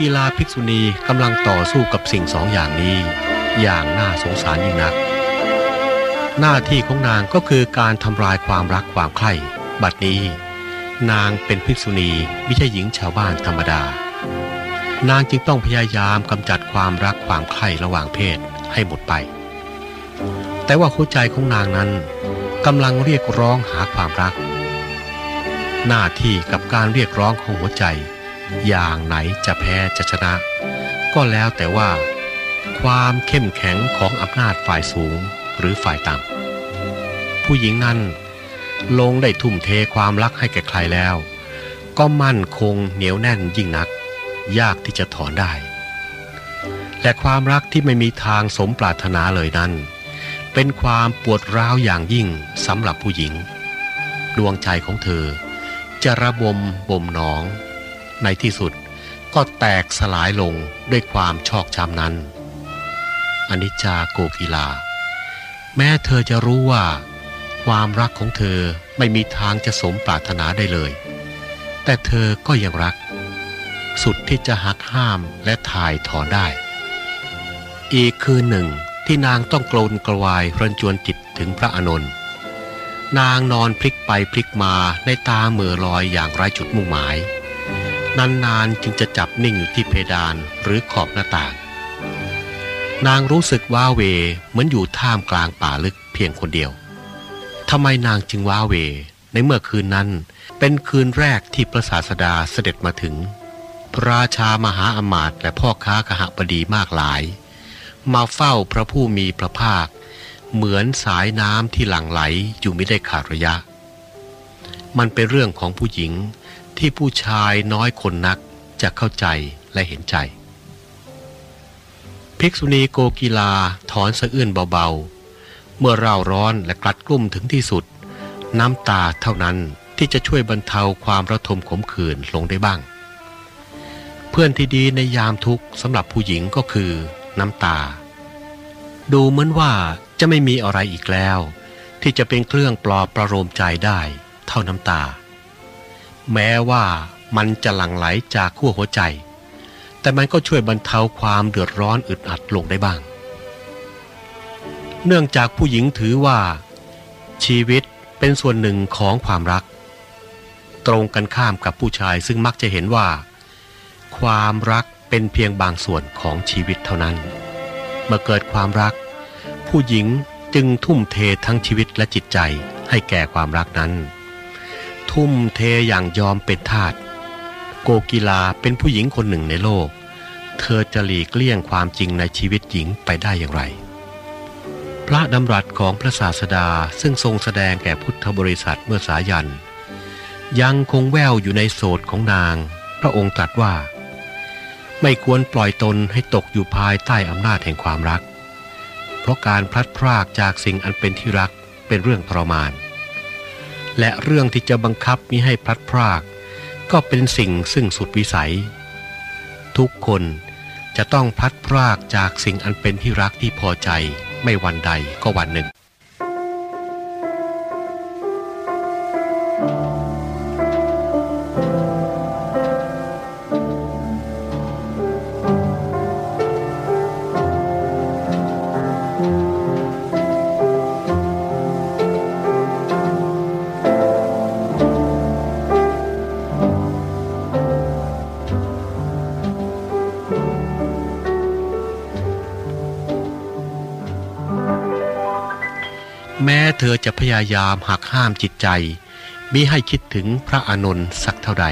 กีฬาภิกษุณีกำลังต่อสู้กับสิ่งสองอย่างนี้ อย่างน่าสงสารยิ่งนัก หน้าที่ของนางก็คือการทำลายความรักความใคร่บัดนี้ นางเป็นภิกษุณีไม่ใช่หญิงชาวบ้านธรรมดา นางจึงต้องพยายามกำจัดความรักความใคร่ระหว่างเพศให้หมดไป แต่ว่าหัวใจของนางนั้นกำลังเรียกร้องหาความรัก หน้าที่กับการเรียกร้องของหัวใจ อย่างไหนจะแพ้จะชนะ ก็แล้วแต่ว่า ความเข้มแข็งของอำนาจฝ่ายสูงหรือฝ่ายต่ำผู้หญิงนั้น ลงได้ทุ่มเทความรักให้แก่ใครแล้ว ก็มั่นคงเหนียวแน่นยิ่งนัก ยากที่จะถอนได้ และความรักที่ไม่มีทางสมปรารถนาเลยนั้น เป็นความปวดร้าวอย่างยิ่งสำหรับผู้หญิง ดวงใจของเธอจะระบมบ่มหนอง ในที่สุดก็แตกสลายลงด้วยความชอกช้ำนั้น อนิจจาโกกีลา แม้เธอจะรู้ว่า ความรักของเธอไม่มีทางจะสมปรารถนาได้เลย แต่เธอก็ยังรัก สุดที่จะหักห้ามและถ่ายถอนได้ อีกคืนหนึ่งที่นางต้องกลนกระวายรันจวนจิตถึงพระอานนท์นางนอนพลิกไปพลิกมาในตาเมื่อลอยอย่างไร้จุดมุ่งหมาย นานๆจึงจะจับนิ่งอยู่ที่เพดานหรือขอบหน้าต่าง นางรู้สึกว้าเวเหมือนอยู่ท่ามกลางป่าลึกเพียงคนเดียวทำไมนางจึงว้าเว ในเมื่อคืนนั้นเป็นคืนแรกที่พระศาสดาเสด็จมาถึง พระราชามหาอมาตย์และพ่อค้าขหบดีมากหลาย มาเฝ้าพระผู้มีพระภาค เหมือนสายน้ำที่หลั่งไหลอยู่ไม่ได้ขาดระยะ มันเป็นเรื่องของผู้หญิง ที่ผู้ชายน้อยคนนักจะเข้าใจและเห็นใจ ภิกษุณีโกกีลาถอนสะอื้นเบาๆ เมื่อเราร้อนและกลัดกลุ้มถึงที่สุด น้ำตาเท่านั้นที่จะช่วยบรรเทาความระทมขมขื่นลงได้บ้าง เพื่อนที่ดีในยามทุกข์สำหรับผู้หญิงก็คือน้ำตา ดูเหมือนว่าจะไม่มีอะไรอีกแล้ว ที่จะเป็นเครื่องปลอบประโลมใจได้ เท่าน้ำตา แม้ว่ามันจะหลั่งไหลจากขั้วหัวใจ แต่มันก็ช่วยบรรเทาความเดือดร้อนอึดอัดลงได้บ้าง เนื่องจากผู้หญิงถือว่า ชีวิตเป็นส่วนหนึ่งของความรัก ตรงกันข้ามกับผู้ชายซึ่งมักจะเห็นว่า ความรักเป็นเพียงบางส่วนของชีวิตเท่านั้น เมื่อเกิดความรัก ผู้หญิงจึงทุ่มเททั้งชีวิตและจิตใจให้แก่ความรักนั้น ทุ่มเทอย่างยอมเป็นทาสโกกีลาเป็นผู้หญิงคนหนึ่งในโลก เธอจะหลีกเลี่ยงความจริงในชีวิตหญิงไปได้อย่างไร พระดำรัสของพระศาสดาซึ่งทรงแสดงแก่พุทธบริษัทเมื่อสายัน ยังคงแววอยู่ในโสดของนาง พระองค์ตรัสว่า ไม่ควรปล่อยตนให้ตกอยู่ภายใต้อำนาจแห่งความรัก เพราะการพลัดพรากจากสิ่งอันเป็นที่รักเป็นเรื่องทรมาน และเรื่องที่จะบังคับมิให้พลัดพราก ก็เป็นสิ่งซึ่งสุดวิสัย ทุกคนจะต้องพลัดพรากจากสิ่งอันเป็นที่รักที่พอใจไม่วันใดก็วันหนึ่ง แม้เธอจะพยายามหักห้ามจิตใจมิให้คิดถึงพระอานนท์สักเท่าใด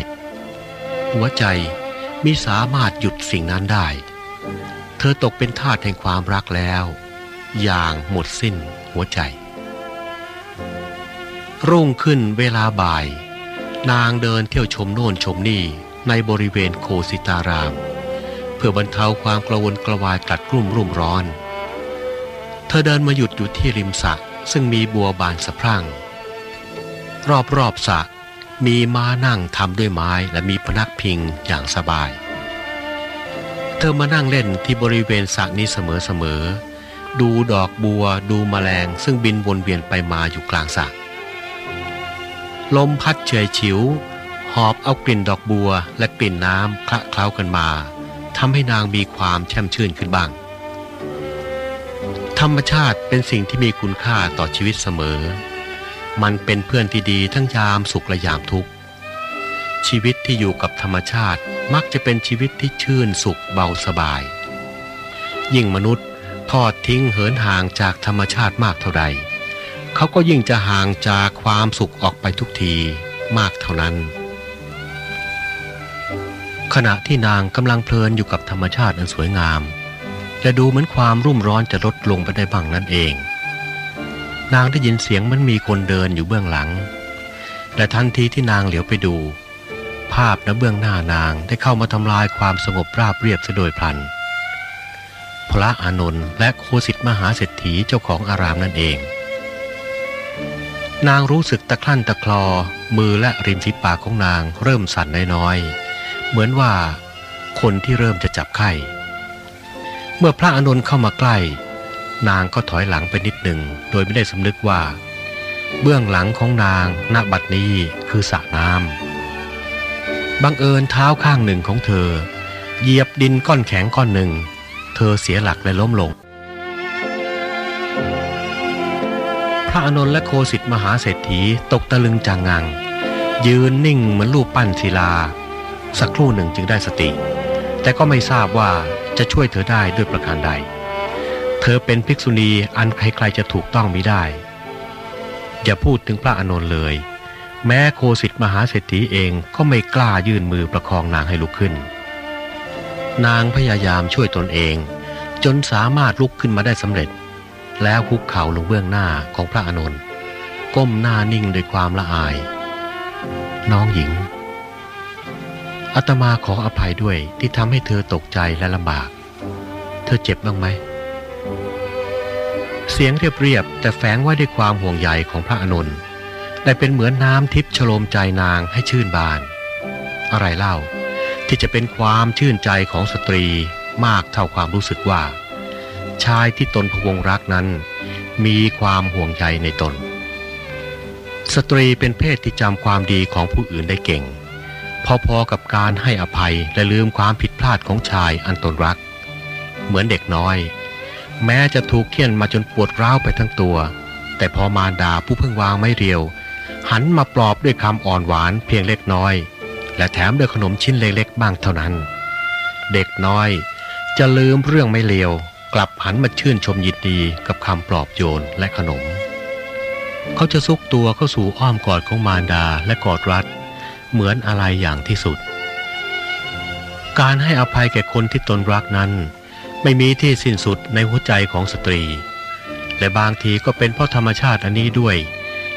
หัวใจมิสามารถหยุดสิ่งนั้นได้ เธอตกเป็นทาสแห่งความรักแล้ว อย่างหมดสิ้นหัวใจ รุ่งขึ้นเวลาบ่าย นางเดินเที่ยวชมโน่นชมนี่ในบริเวณโคสิตาราม เพื่อบรรเทาความกระวนกระวายกลัดกลุ่มรุ่มร้อน เธอเดินมาหยุดอยู่ที่ริมสระ ซึ่งมีบัวบานสะพรั่ง รอบๆสระมีม้านั่งทำด้วยไม้และมีพนักพิงอย่างสบาย เธอมานั่งเล่นที่บริเวณสระนี้เสมอๆ ดูดอกบัวดูแมลง ซึ่งบินวนเวียนไปมาอยู่กลางสระลมพัดเฉยฉิว หอบเอากลิ่นดอกบัวและกลิ่นน้ำคละเคล้ากันมาทำให้นางมีความแช่มชื่นขึ้นบ้าง ธรรมชาติเป็นสิ่งที่มีคุณค่าต่อชีวิตเสมอ มันเป็นเพื่อนที่ดีทั้งยามสุขและยามทุกข์ ชีวิตที่อยู่กับธรรมชาติมักจะเป็นชีวิตที่ชื่นสุขเบาสบาย ยิ่งมนุษย์ทอดทิ้งเหินห่างจากธรรมชาติมากเท่าใด เขาก็ยิ่งจะห่างจากความสุขออกไปทุกทีมากเท่านั้น ขณะที่นางกำลังเพลินอยู่กับธรรมชาติอันสวยงาม และดูเหมือนความรุ่มร้อนจะลดลงไปได้บ้างนั่นเอง นางได้ยินเสียงมันมีคนเดินอยู่เบื้องหลัง และทันทีที่นางเหลียวไปดู ภาพณเบื้องหน้านางได้เข้ามาทำลายความสงบราบเรียบเสโดยพลัน พระอานนท์และโคสิทธมหาเศรษฐีเจ้าของอารามนั่นเอง นางรู้สึกตะคลั่นตะคลอ มือและริมฝีปากของนางเริ่มสั่นน้อยๆ เหมือนว่าคนที่เริ่มจะจับไข้ เมื่อพระอานนท์เข้ามาใกล้ นางก็ถอยหลังไปนิดหนึ่งโดยไม่ได้สำนึกว่า เบื้องหลังของนางณบัดนี้คือสระน้ำบังเอิญเท้าข้างหนึ่งของเธอ เหยียบดินก้อนแข็งก้อนหนึ่ง เธอเสียหลักและล้มลง พระอานนท์และโคสิทธมหาเศรษฐีตกตะลึงจังงัง ยืนนิ่งเหมือนรูปปั้นศิลา สักครู่หนึ่งจึงได้สติ แต่ก็ไม่ทราบว่า จะช่วยเธอได้ด้วยประการใด เธอเป็นภิกษุณีอันใครๆจะถูกต้องมิได้ อย่าพูดถึงพระอานนท์เลย แม้โคสิทธมหาเศรษฐีเองก็ไม่กล้ายื่นมือประคองนางให้ลุกขึ้น นางพยายามช่วยตนเอง จนสามารถลุกขึ้นมาได้สำเร็จ แล้วคุกเข่าลงเบื้องหน้าของพระอานนท์ก้มหน้านิ่งด้วยความละอาย น้องหญิง อาตมาขออภัยด้วยที่ทำให้เธอตกใจและลำบาก เธอเจ็บบ้างไหม เสียงเรียบๆแต่แฝงไว้ด้วยความห่วงใยของพระอานนได้เป็นเหมือนน้ำทิพย์ชโลมใจนางให้ชื่นบาน อะไรเล่าที่จะเป็นความชื่นใจของสตรีมากเท่าความรู้สึกว่า ชายที่ตนพวงรักนั้น มีความห่วงใยในตน สตรีเป็นเพศที่จำความดีของผู้อื่นได้เก่ง พอๆกับการให้อภัยและลืมความผิดพลาดของชายอันตนรัก เหมือนเด็กน้อย แม้จะถูกเคี่ยนมาจนปวดร้าวไปทั้งตัว แต่พอมารดาผู้เพิ่งวางไม่เรียว หันมาปลอบด้วยคำอ่อนหวานเพียงเล็กน้อย และแถมด้วยขนมชิ้นเล็กๆบ้างเท่านั้น เด็กน้อย จะลืมเรื่องไม่เลวกลับหันมาชื่นชมยินดีกับคำปลอบโยนและขนม เขาจะซุกตัวเข้าสู่อ้อมกอดของมารดาและกอดรัด เหมือนอะไรอย่างที่สุด การให้อภัยแก่คนที่ตนรักนั้น ไม่มีที่สิ้นสุดในหัวใจของสตรี และบางทีก็เป็นเพราะธรรมชาติอันนี้ด้วย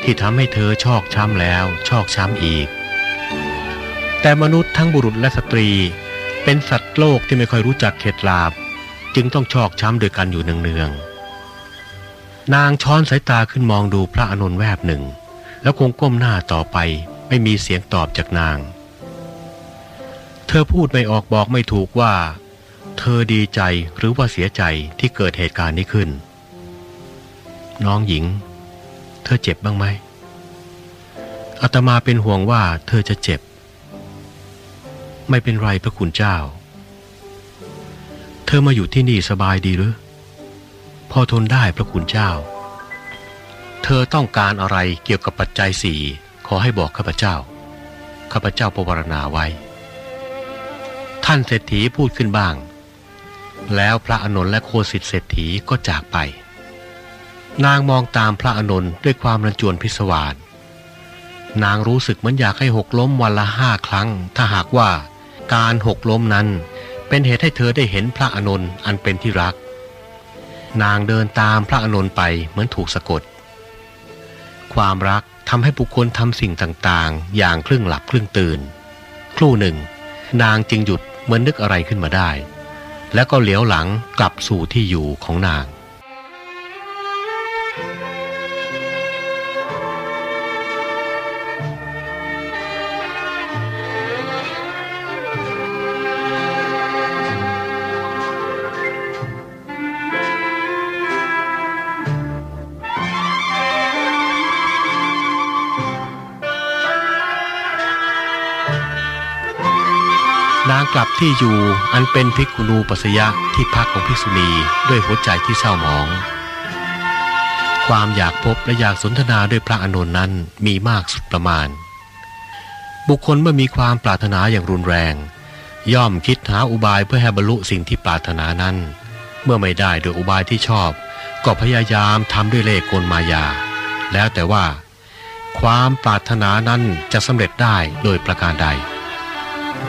ที่ทำให้เธอชอกช้ำแล้วชอกช้ำอีก แต่มนุษย์ทั้งบุรุษและสตรี เป็นสัตว์โลกที่ไม่ค่อยรู้จักเข็ดลาบ จึงต้องชอกช้ำโดยกันอยู่เนืองๆนางช้อนสายตาขึ้นมองดูพระอานนแวบหนึ่ง แล้วคงก้มหน้าต่อไป ไม่มีเสียงตอบจากนาง เธอพูดไม่ออกบอกไม่ถูกว่า เธอดีใจหรือว่าเสียใจที่เกิดเหตุการณ์นี้ขึ้น น้องหญิง เธอเจ็บบ้างไหมอาตมาเป็นห่วงว่าเธอจะเจ็บ ไม่เป็นไรพระคุณเจ้า เธอมาอยู่ที่นี่สบายดีหรือ พอทนได้พระคุณเจ้า เธอต้องการอะไรเกี่ยวกับปัจจัยสี่ ขอให้บอกข้าพเจ้า ข้าพเจ้าประวรณาไว้ ท่านเศรษฐีพูดขึ้นบ้าง แล้วพระอนนท์และโคสิทธิเศรษฐีก็จากไป นางมองตามพระอนนท์ด้วยความรันจวนพิศวาสนางรู้สึกเหมือนอยากให้หกล้มวันละห้าครั้ง ถ้าหากว่าการหกล้มนั้นเป็นเหตุให้เธอได้เห็นพระอนนท์อันเป็นที่รัก นางเดินตามพระอนนท์ไปเหมือนถูกสะกด ความรัก ทำให้บุคคลทำสิ่งต่างๆ อย่างครึ่งหลับครึ่งตื่น ครู่หนึ่ง นางจึงหยุดเหมือนนึกอะไรขึ้นมาได้ แล้วก็เหลียวหลังกลับสู่ที่อยู่ของนางางกลับที่อยู่อันเป็นภิกขุนูปัสยะที่พักของภิกษุณีด้วยหัวใจที่เศร้าหมอง ความอยากพบและอยากสนทนาด้วยพระอานนท์นั้นมีมากสุดประมาณ บุคคลเมื่อมีความปรารถนาอย่างรุนแรง ย่อมคิดหาอุบายเพื่อให้บรรลุสิ่งที่ปรารถนานั้น เมื่อไม่ได้โดยอุบายที่ชอบ ก็พยายามทำด้วยเล่ห์กลมายา แล้วแต่ว่า ความปรารถนานั้นจะสำเร็จได้โดยประการใด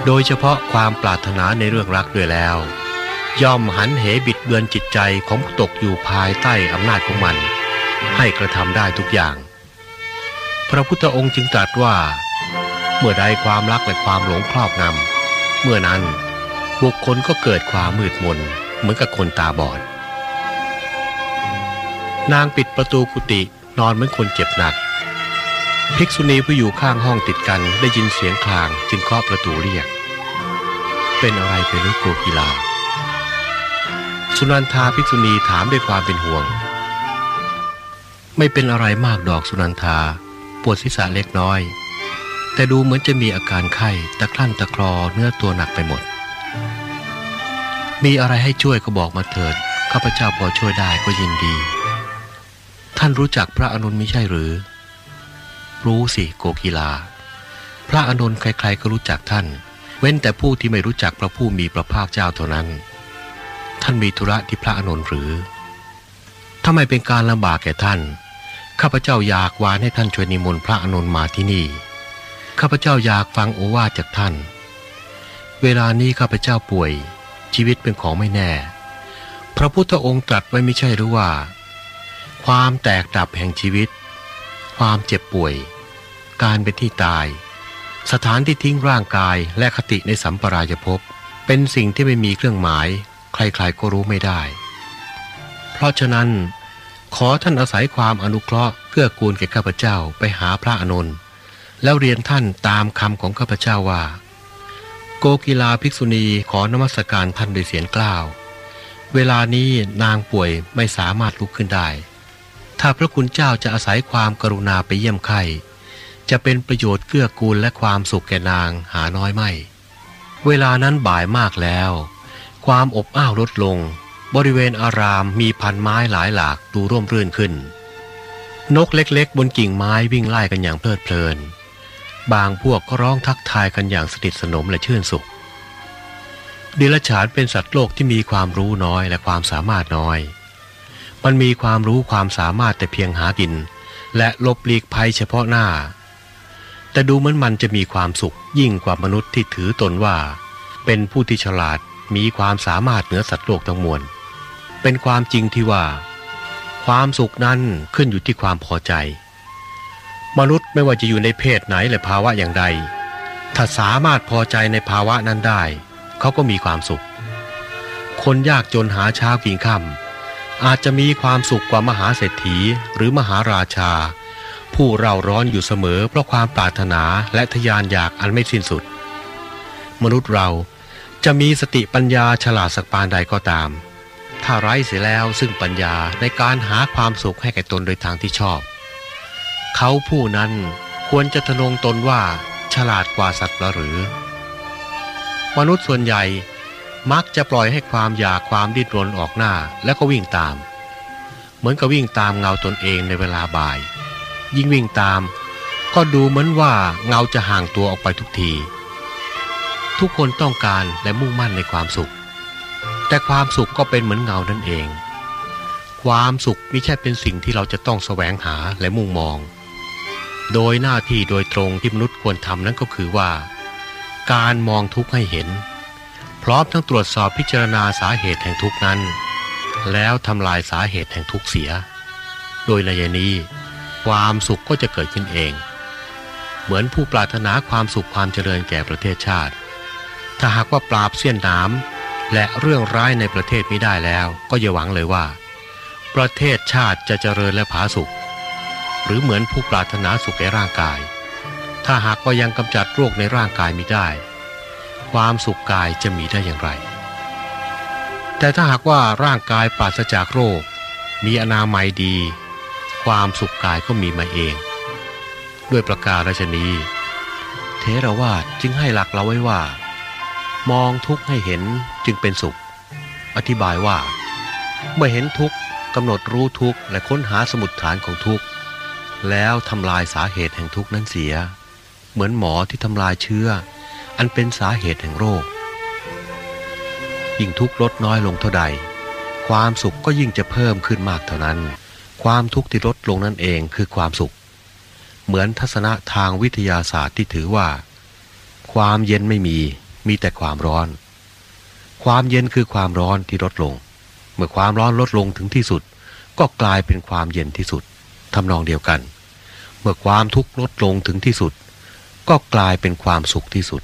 โดยเฉพาะความปรารถนาในเรื่องรักด้วยแล้ว ย่อมหันเหบิดเบือนจิตใจของผู้ตกอยู่ภายใต้อำนาจของมัน ให้กระทำได้ทุกอย่าง พระพุทธองค์จึงตรัสว่า เมื่อใดความรักและความหลงครอบงำเมื่อนั้นบุคคลก็เกิดความมืดมนเหมือนกับคนตาบอด นางปิดประตูกุฏินอนเหมือนคนเจ็บหนัก ภิกษุณีผู้อยู่ข้างห้องติดกันได้ยินเสียงคลางจึงเคาะประตูเรียก เป็นอะไรไปหรือโกกีฬา สุนันทาภิกษุณีถามด้วยความเป็นห่วง ไม่เป็นอะไรมากดอกสุนันทา ปวดศีรษะเล็กน้อย แต่ดูเหมือนจะมีอาการไข้ตะคลั่นตะคลอเนื้อตัวหนักไปหมด มีอะไรให้ช่วยก็บอกมาเถิดข้าพเจ้าพอช่วยได้ก็ยินดี ท่านรู้จักพระอนุนไม่ใช่หรือ รู้สิโกกีลา พระอนุนใครๆก็รู้จักท่าน เว้นแต่ผู้ที่ไม่รู้จักพระผู้มีพระภาคเจ้าเท่านั้น ท่านมีธุระที่พระอนุนหรือถ้าไมเป็นการลำบากแก่ท่าน ข้าพเจ้าอยากวานให้ท่านช่วยนิมนต์พระอนุนมาที่นี่ ข้าพเจ้าอยากฟังโอวาทจากท่าน เวลานี้ข้าพเจ้าป่วย ชีวิตเป็นของไม่แน่ พระพุทธองค์ตรัสไว้ไม่ใช่หรือว่า ความแตกดับแห่งชีวิต ความเจ็บป่วย การเป็นที่ตาย สถานที่ทิ้งร่างกายและคติในสัมปรายภพเป็นสิ่งที่ไม่มีเครื่องหมาย ใครๆก็รู้ไม่ได้ เพราะฉะนั้น ขอท่านอาศัยความอนุเคราะห์เกื้อกูลแก่ข้าพเจ้าไปหาพระอานนท์แล้วเรียนท่านตามคำของข้าพเจ้าว่า โกกีลาภิกษุณีขอนมัสการท่านโดยเสียงกล้าว เวลานี้นางป่วยไม่สามารถลุกขึ้นได้ ถ้าพระคุณเจ้าจะอาศัยความกรุณาไปเยี่ยมไข้ จะเป็นประโยชน์เกื้อกูลและความสุขแก่นางหาน้อยไม่ เวลานั้นบ่ายมากแล้ว ความอบอ้าวลดลง บริเวณอารามมีพันไม้หลายหลากดูร่มรื่นขึ้น นกเล็กๆ บนกิ่งไม้วิ่งไล่กันอย่างเพลิดเพลิน บางพวกก็ร้องทักทายกันอย่างสนิทสนมและชื่นสุขดิลฉานเป็นสัตว์โลกที่มีความรู้น้อยและความสามารถน้อย มันมีความรู้ความสามารถแต่เพียงหากิน และลบหลีกภัยเฉพาะหน้า แต่ดูเหมือนมันจะมีความสุขยิ่งกว่ามนุษย์ที่ถือตนว่า เป็นผู้ที่ฉลาดมีความสามารถเหนือสัตว์โลกทั้งมวล เป็นความจริงที่ว่า ความสุขนั้นขึ้นอยู่ที่ความพอใจ มนุษย์ไม่ว่าจะอยู่ในเพศไหนและภาวะอย่างใด ถ้าสามารถพอใจในภาวะนั้นได้ เขาก็มีความสุข คนยากจนหาเช้ากินค่ำอาจจะมีความสุขกว่ามหาเศรษฐีหรือมหาราชา ผู้เร่าร้อนอยู่เสมอเพราะความปรารถนาและทยานอยากอันไม่สิ้นสุด มนุษย์เราจะมีสติปัญญาฉลาดสักปานใดก็ตาม ถ้าไร้เสียแล้วซึ่งปัญญาในการหาความสุขให้แก่ตนโดยทางที่ชอบ เขาผู้นั้นควรจะทะนงตนว่าฉลาดกว่าสัตว์หรือ มนุษย์ส่วนใหญ่มักจะปล่อยให้ความอยากความดิ้นรนออกหน้าแล้วก็วิ่งตาม เหมือนกับวิ่งตามเงาตนเองในเวลาบ่าย ยิ่งวิ่งตาม ก็ดูเหมือนว่าเงาจะห่างตัวออกไปทุกที ทุกคนต้องการและมุ่งมั่นในความสุข แต่ความสุขก็เป็นเหมือนเงานั่นเอง ความสุขไม่ใช่เป็นสิ่งที่เราจะต้องแสวงหาและมุ่งมอง โดยหน้าที่โดยตรงที่มนุษย์ควรทำนั้นก็คือว่า การมองทุกข์ให้เห็น พร้อมทั้งตรวจสอบพิจารณาสาเหตุแห่งทุกข์นั้นแล้วทำลายสาเหตุแห่งทุกข์เสีย โดยในยนี้ ความสุขก็จะเกิดขึ้นเอง เหมือนผู้ปรารถนาความสุขความเจริญแก่ประเทศชาติ ถ้าหากว่าปราบเสี้ยนน้ำและเรื่องร้ายในประเทศไม่ได้แล้ว ก็อย่าหวังเลยว่า ประเทศชาติจะเจริญและผาสุข หรือเหมือนผู้ปรารถนาสุขในร่างกาย ถ้าหากว่ายังกำจัดโรคในร่างกายไม่ได้ ความสุขกายจะมีได้อย่างไร แต่ถ้าหากว่าร่างกายปราศจากโรค มีอนามัยดี ความสุขกายก็มีมาเอง ด้วยประการราชนีเทระวาสจึงให้หลักเราไว้ว่า มองทุกข์ให้เห็นจึงเป็นสุข อธิบายว่า เมื่อเห็นทุกข์กำหนดรู้ทุกข์และค้นหาสมุดฐานของทุกข์แล้วทำลายสาเหตุแห่งทุกข์นั้นเสีย เหมือนหมอที่ทำลายเชื้อ อันเป็นสาเหตุแห่งโรค ยิ่งทุกข์ลดน้อยลงเท่าใด ความสุขก็ยิ่งจะเพิ่มขึ้นมากเท่านั้น ความทุกข์ที่ลดลงนั่นเองคือความสุข เหมือนทัศนะทางวิทยาศาสตร์ที่ถือว่า ความเย็นไม่มีมีแต่ความร้อน ความเย็นคือความร้อนที่ลดลง เมื่อความร้อนลดลงถึงที่สุด ก็กลายเป็นความเย็นที่สุดทำนองเดียวกัน เมื่อความทุกข์ลดลงถึงที่สุด ก็กลายเป็นความสุขที่สุด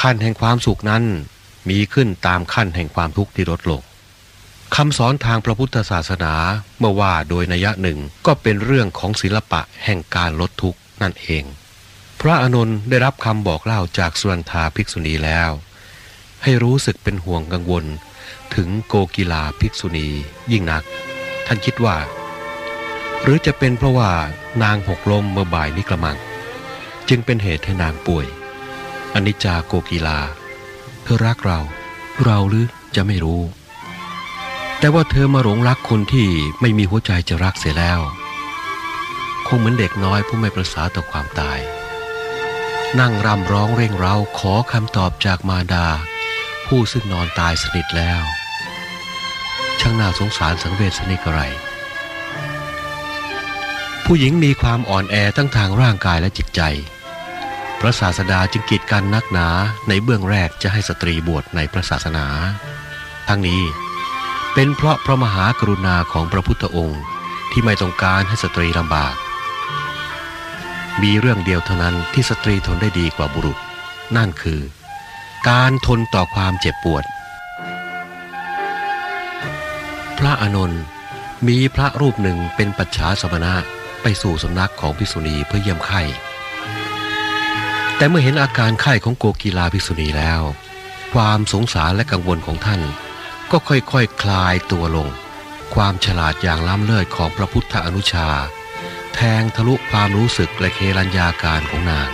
ขั้นแห่งความสุขนั้นมีขึ้นตามขั้นแห่งความทุกข์ที่ลดลง คำสอนทางพระพุทธศาสนาเมื่อว่าโดยนัยหนึ่งก็เป็นเรื่องของศิลปะแห่งการลดทุกข์นั่นเอง พระอานนท์ได้รับคำบอกเล่าจากสุรันทาภิกษุณีแล้ว ให้รู้สึกเป็นห่วงกังวล ถึงโกกีลาภิกษุณียิ่งนัก ท่านคิดว่า หรือจะเป็นเพราะว่านางหกลมเมื่อบ่ายนี้กระมัง จึงเป็นเหตุให้นางป่วยอนิจจาโกกีลา เธอรักเรา เราหรือจะไม่รู้ แต่ว่าเธอมาหลงรักคนที่ไม่มีหัวใจจะรักเสียแล้ว คงเหมือนเด็กน้อยผู้ไม่ประสาต่อความตาย นั่งรำร้องเร่งเร้าขอคำตอบจากมาดา ผู้ซึ่งนอนตายสนิทแล้ว ช่างน่าสงสารสังเวชสนิกไรผู้หญิงมีความอ่อนแอทั้งทางร่างกายและจิตใจ พระศาสดาจึงกีดกันนักหนาในเบื้องแรกจะให้สตรีบวชในพระศาสนา ทั้งนี้ เป็นเพราะพระมหากรุณาของพระพุทธองค์ที่ไม่ต้องการให้สตรีลำบาก มีเรื่องเดียวเท่านั้นที่สตรีทนได้ดีกว่าบุรุษ นั่นคือ การทนต่อความเจ็บปวด พระอานนท์มีพระรูปหนึ่งเป็นปัจฉาสมณะไปสู่สำนักของภิกษุณีเพื่อเยี่ยมไข้ แต่เมื่อเห็นอาการไข้ของโกกีลาภิกษุณีแล้ว ความสงสารและกังวลของท่าน ก็ค่อยๆคคลายตัวลง ความฉลาดอย่างล้ำเลิศของพระพุทธอนุชา แทงทะลุความรู้สึกและเคลัญญาการของนาง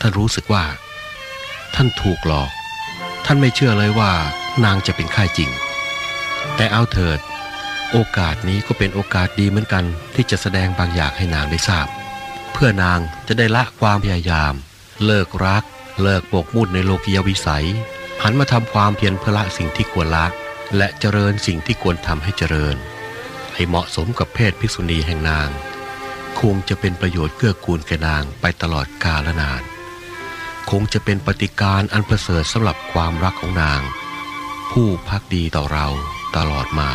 ท่านรู้สึกว่า ท่านถูกหลอก ท่านไม่เชื่อเลยว่านางจะเป็นไข้จริง แต่เอาเถิด โอกาสนี้ก็เป็นโอกาสดีเหมือนกันที่จะแสดงบางอย่างให้นางได้ทราบ เพื่อนางจะได้ละความพยายาม เลิกรัก เลิกบกมุ่นในโลกียวิสัยหันมาทำความเพียรเพื่อละสิ่งที่ควรละ และเจริญสิ่งที่ควรทำให้เจริญ ให้เหมาะสมกับเพศภิกษุณีแห่งนาง คงจะเป็นประโยชน์เกื้อกูลแก่นางไปตลอดกาลนาน คงจะเป็นปฏิการอันประเสริฐสำหรับความรักของนาง ผู้พักดีต่อเราตลอดมา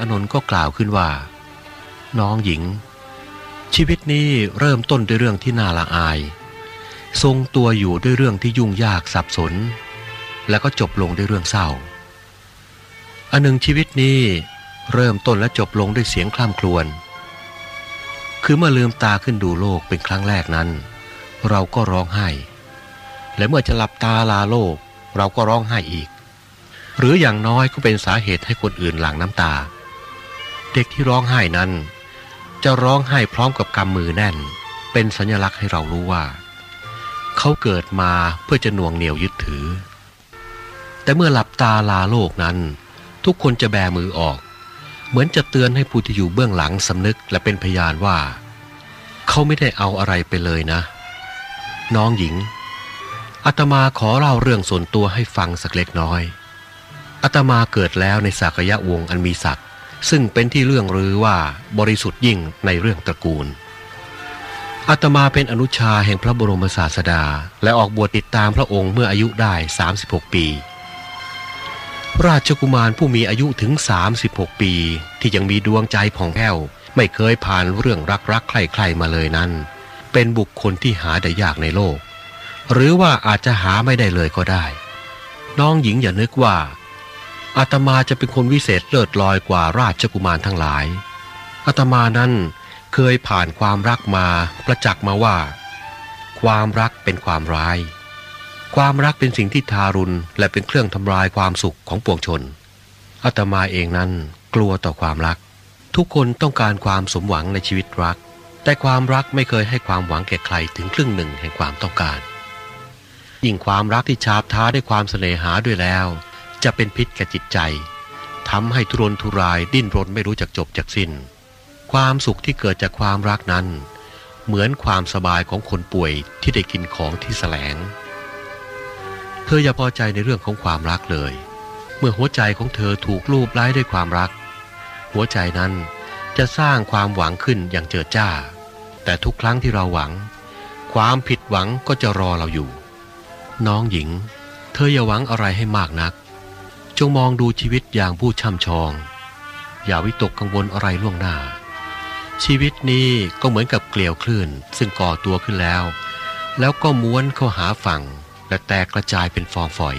อานนท์ก็กล่าวขึ้นว่า น้องหญิง ชีวิตนี้เริ่มต้นด้วยเรื่องที่น่าละอาย ทรงตัวอยู่ด้วยเรื่องที่ยุ่งยากสับสน แล้วก็จบลงด้วยเรื่องเศร้า อันหนึ่งชีวิตนี้เริ่มต้นและจบลงด้วยเสียงคล่ำครวญ คือเมื่อลืมตาขึ้นดูโลกเป็นครั้งแรกนั้น เราก็ร้องไห้ และเมื่อจะหลับตาลาโลก เราก็ร้องไห้อีก หรืออย่างน้อยก็เป็นสาเหตุให้คนอื่นหลั่งน้ำตา เด็กที่ร้องไห้นั้น จะร้องไห้พร้อมกับกำมือแน่น เป็นสัญลักษณ์ให้เรารู้ว่า เขาเกิดมาเพื่อจะหน่วงเหนียวยึดถือ แต่เมื่อหลับตาลาโลกนั้น ทุกคนจะแบมือออก เหมือนจะเตือนให้ผู้ที่อยู่เบื้องหลังสำนึกและเป็นพยานว่า เขาไม่ได้เอาอะไรไปเลยนะ น้องหญิงอาตมาขอเล่าเรื่องส่วนตัวให้ฟังสักเล็กน้อยอาตมาเกิดแล้วในสากยะวงอันมีศักดิ ซึ่งเป็นที่เรื่องลือว่าบริสุทธิ์ยิ่งในเรื่องตระกูลอาตมาเป็นอนุชาแห่งพระบรมศาสดา และออกบวชติดตามพระองค์เมื่ออายุได้ 36 ปี ราชกุมารผู้มีอายุถึง 36 ปี ที่ยังมีดวงใจผ่องแผ้วไม่เคยผ่านเรื่องรักรักใคร่ๆมาเลยนั้น เป็นบุคคลที่หาได้ยากในโลก หรือว่าอาจจะหาไม่ได้เลยก็ได้ น้องหญิงอย่านึกว่า อาตมาจะเป็นคนวิเศษเลิศลอยกว่าราชกุมารทั้งหลาย อาตมานั้นเคยผ่านความรักมาประจักษ์มาว่า ความรักเป็นความร้าย ความรักเป็นสิ่งที่ทารุณและเป็นเครื่องทำลายความสุขของปวงชน อาตมาเองนั้นกลัวต่อความรัก ทุกคนต้องการความสมหวังในชีวิตรัก แต่ความรักไม่เคยให้ความหวังแก่ใครถึงครึ่งหนึ่งแห่งความต้องการ ยิ่งความรักที่ชาบท้าด้วยความเสน่หาด้วยแล้ว จะเป็นพิษแก่จิตใจทำให้ทุรนทุรายดิ้นรนไม่รู้จักจบจากสิน้น ความสุขที่เกิดจากความรักนั้น เหมือนความสบายของคนป่วยที่ได้กินของที่แสลง เธออย่าพอใจในเรื่องของความรักเลย เมื่อหัวใจของเธอถูกลูบไล้ด้วยความรัก หัวใจนั้นจะสร้างความหวังขึ้นอย่างเจิดจ้า แต่ทุกครั้งที่เราหวัง ความผิดหวังก็จะรอเราอยู่ น้องหญิง เธออย่าหวังอะไรให้มากนัก จงมองดูชีวิตอย่างผู้ช่ำชอง อย่าวิตกกังวลอะไรล่วงหน้า ชีวิตนี้ก็เหมือนกับเกลียวคลื่น ซึ่งก่อตัวขึ้นแล้ว แล้วก็ม้วนเข้าหาฝั่งและแตกกระจายเป็นฟองฝอย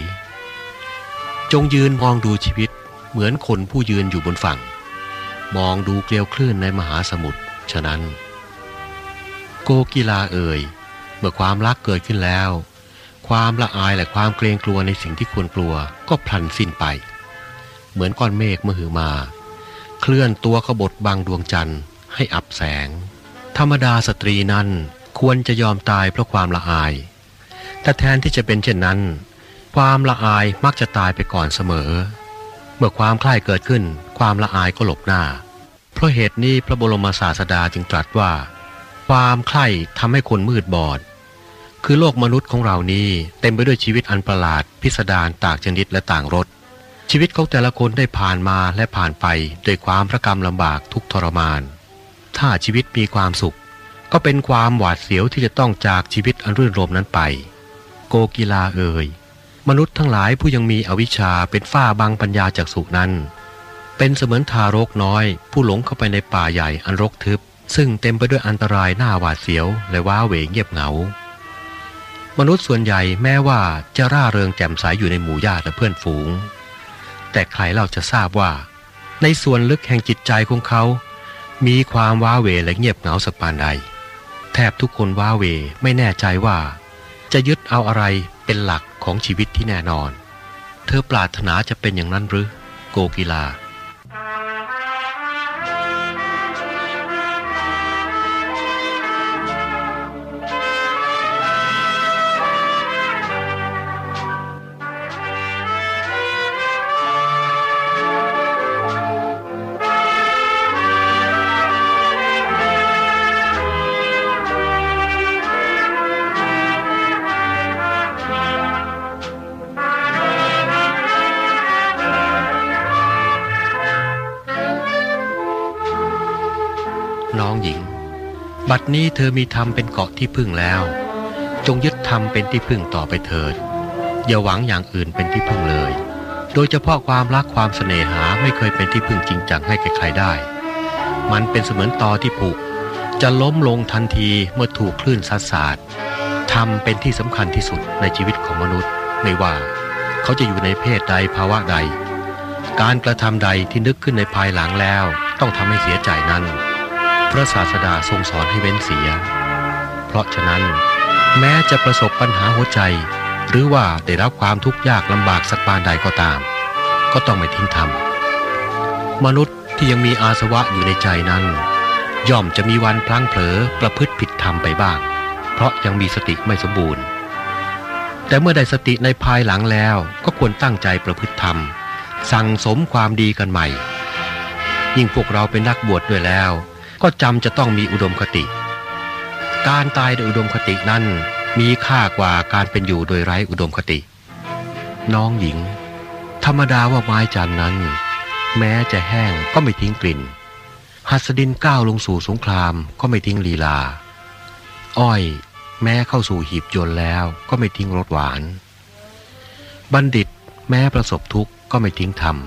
จงยืนมองดูชีวิตเหมือนคนผู้ยืนอยู่บนฝั่ง มองดูเกลียวคลื่นในมหาสมุทรฉะนั้น โกกีลาเอ่ยเมื่อความรักเกิดขึ้นแล้ว ความละอายและความเกรงกลัวในสิ่งที่ควรกลัวก็พลันสิ้นไป เหมือนก้อนเมฆเมื่อหือมา เคลื่อนตัวขบฏบังดวงจันทร์ให้อับแสง ธรรมดาสตรีนั้นควรจะยอมตายเพราะความละอาย แต่แทนที่จะเป็นเช่นนั้น ความละอายมักจะตายไปก่อนเสมอ เมื่อความคล้ายเกิดขึ้น ความละอายก็หลบหน้า เพราะเหตุนี้พระบรมศาสดาจึงตรัสว่า ความใคร่ทำให้คนมืดบอด คือโลกมนุษย์ของเรานี้เต็มไปด้วยชีวิตอันประหลาด พิสดารต่างชนิดและต่างรสชีวิตของแต่ละคนได้ผ่านมาและผ่านไปด้วยความพระกรรมลำบากทุกทรมาน ถ้าชีวิตมีความสุข ก็เป็นความหวาดเสียวที่จะต้องจากชีวิตอันรื่นรมนั้นไป โกกีลาเอ่ยมนุษย์ทั้งหลายผู้ยังมีอวิชชาเป็นฝ้าบังปัญญาจากสุนั้น เป็นเสมือนทารกน้อย ผู้หลงเข้าไปในป่าใหญ่อันรกทึบ ซึ่งเต็มไปด้วยอันตรายหน้าหวาดเสียว และว้าเหวเงียบเหงา มนุษย์ส่วนใหญ่แม้ว่าจะร่าเริงแจ่มใสยอยู่ในหมู่ญาติและเพื่อนฝูง แต่ใครเราจะทราบว่า ในส่วนลึกแห่งจิตใจของเขา มีความว้าเหวและเงียบเหงาสักปานใด แทบทุกคนว้าเหวไม่แน่ใจว่า จะยึดเอาอะไรเป็นหลักของชีวิตที่แน่นอน เธอปรารถนาจะเป็นอย่างนั้นหรือ โกกีลา บัดนี้เธอมีธรรมเป็นเกาะที่พึ่งแล้ว จงยึดธรรมเป็นที่พึ่งต่อไปเถิด อย่าหวังอย่างอื่นเป็นที่พึ่งเลย โดยเฉพาะความรักความเสน่หาไม่เคยเป็นที่พึ่งจริงจังให้ใครๆได้ มันเป็นเสมือนตอที่ผูกจะล้มลงทันทีเมื่อถูกคลื่นซัดสาดธรรมเป็นที่สำคัญที่สุดในชีวิตของมนุษย์ ไม่ว่า เขาจะอยู่ในเพศใดภาวะใด การกระทำใดที่นึกขึ้นในภายหลังแล้ว ต้องทำให้เสียใจนั้น พระศาสดาทรงสอนให้เว้นเสีย เพราะฉะนั้นแม้จะประสบปัญหาหัวใจ หรือว่าได้รับความทุกข์ยากลำบากสักปานใดก็ตาม ก็ต้องไม่ทิ้งธรรม มนุษย์ที่ยังมีอาสวะอยู่ในใจนั้น ย่อมจะมีวันพลั้งเผลอประพฤติผิดธรรมไปบ้าง เพราะยังมีสติไม่สมบูรณ์ แต่เมื่อได้สติในภายหลังแล้วก็ควรตั้งใจประพฤติธรรม สั่งสมความดีกันใหม่ ยิ่งพวกเราเป็นนักบวชดด้วยแล้ว ก็จำจะต้องมีอุดมคติ การตายโดยอุดมคตินั้นมีค่ากว่าการเป็นอยู่โดยไร้อุดมคติ น้องหญิง ธรรมดาว่าไม้จันนั้น แม้จะแห้งก็ไม่ทิ้งกลิ่น หัสดินก้าวลงสู่สงครามก็ไม่ทิ้งลีลา อ้อยแม้เข้าสู่หีบยนต์แล้วก็ไม่ทิ้งรสหวาน บัณฑิตแม้ประสบทุกข์ก็ไม่ทิ้งธรรม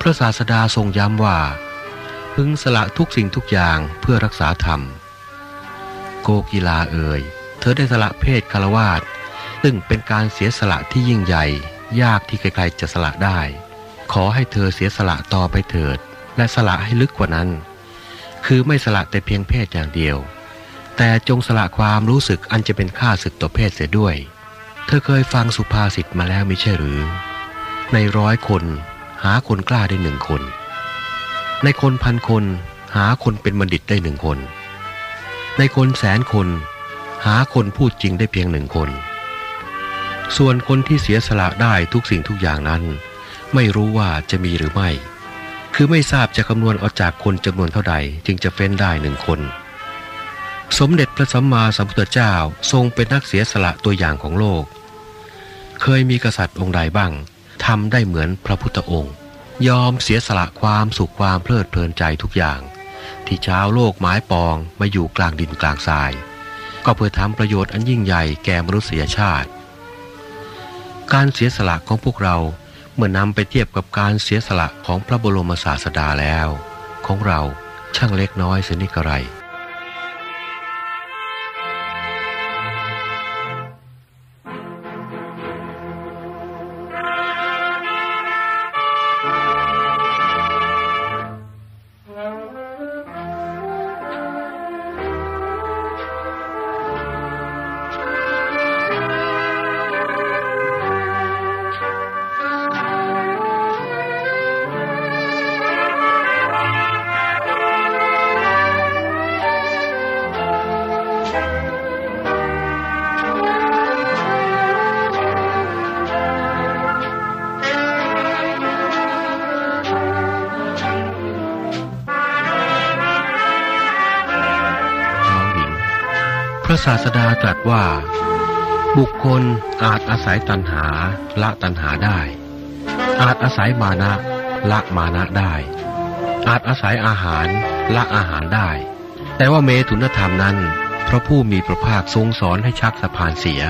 พระศาสดาทรงย้ำว่า พึงสละทุกสิ่งทุกอย่างเพื่อรักษาธรรม โกกีลาเอ่ย เธอได้สละเพศคารวาสซึ่งเป็นการเสียสละที่ยิ่งใหญ่ ยากที่ใครๆจะสละได้ ขอให้เธอเสียสละต่อไปเถิด และสละให้ลึกกว่านั้น คือไม่สละแต่เพียงเพศอย่างเดียว แต่จงสละความรู้สึกอันจะเป็นค่าศึกต่อเพศเสียด้วย เธอเคยฟังสุภาษิตมาแล้วม่ใช่หรือ ในร้อยคนหาคนกล้าได้หนึ่งคน ในคนพันคนหาคนเป็นบัณฑิตได้หนึ่งคน ในคนแสนคนหาคนพูดจริงได้เพียงหนึ่งคน ส่วนคนที่เสียสละได้ทุกสิ่งทุกอย่างนั้น ไม่รู้ว่าจะมีหรือไม่ คือไม่ทราบจะคำนวณเอาจากคนจำนวนเท่าใดจึงจะเฟ้นได้หนึ่งคน สมเด็จพระสัมมาสัมพุทธเจ้าทรงเป็นนักเสียสละตัวอย่างของโลก เคยมีกษัตริย์องค์ใดบ้างทำได้เหมือนพระพุทธองค์ ยอมเสียสละความสุขความเพลิดเพลินใจทุกอย่าง ที่ชาวโลกหมายปองมาอยู่กลางดินกลางทราย ก็เพื่อทำประโยชน์อันยิ่งใหญ่แก่มนุษยชาติ การเสียสละของพวกเราเมื่อนำไปเทียบกับการเสียสละของพระบรมศาสดาแล้ว ของเราช่างเล็กน้อยสนิกระไร ศาสดาตรัสว่า บุคคลอาจอาศัยตัณหาละตัณหาได้ อาจอาศัยมานะละมานะได้ อาจอาศัยอาหารละอาหารได้ แต่ว่าเมตุนธรรมนั้น พระผู้มีพระภาคทรงสอนให้ชักสะพานเสีย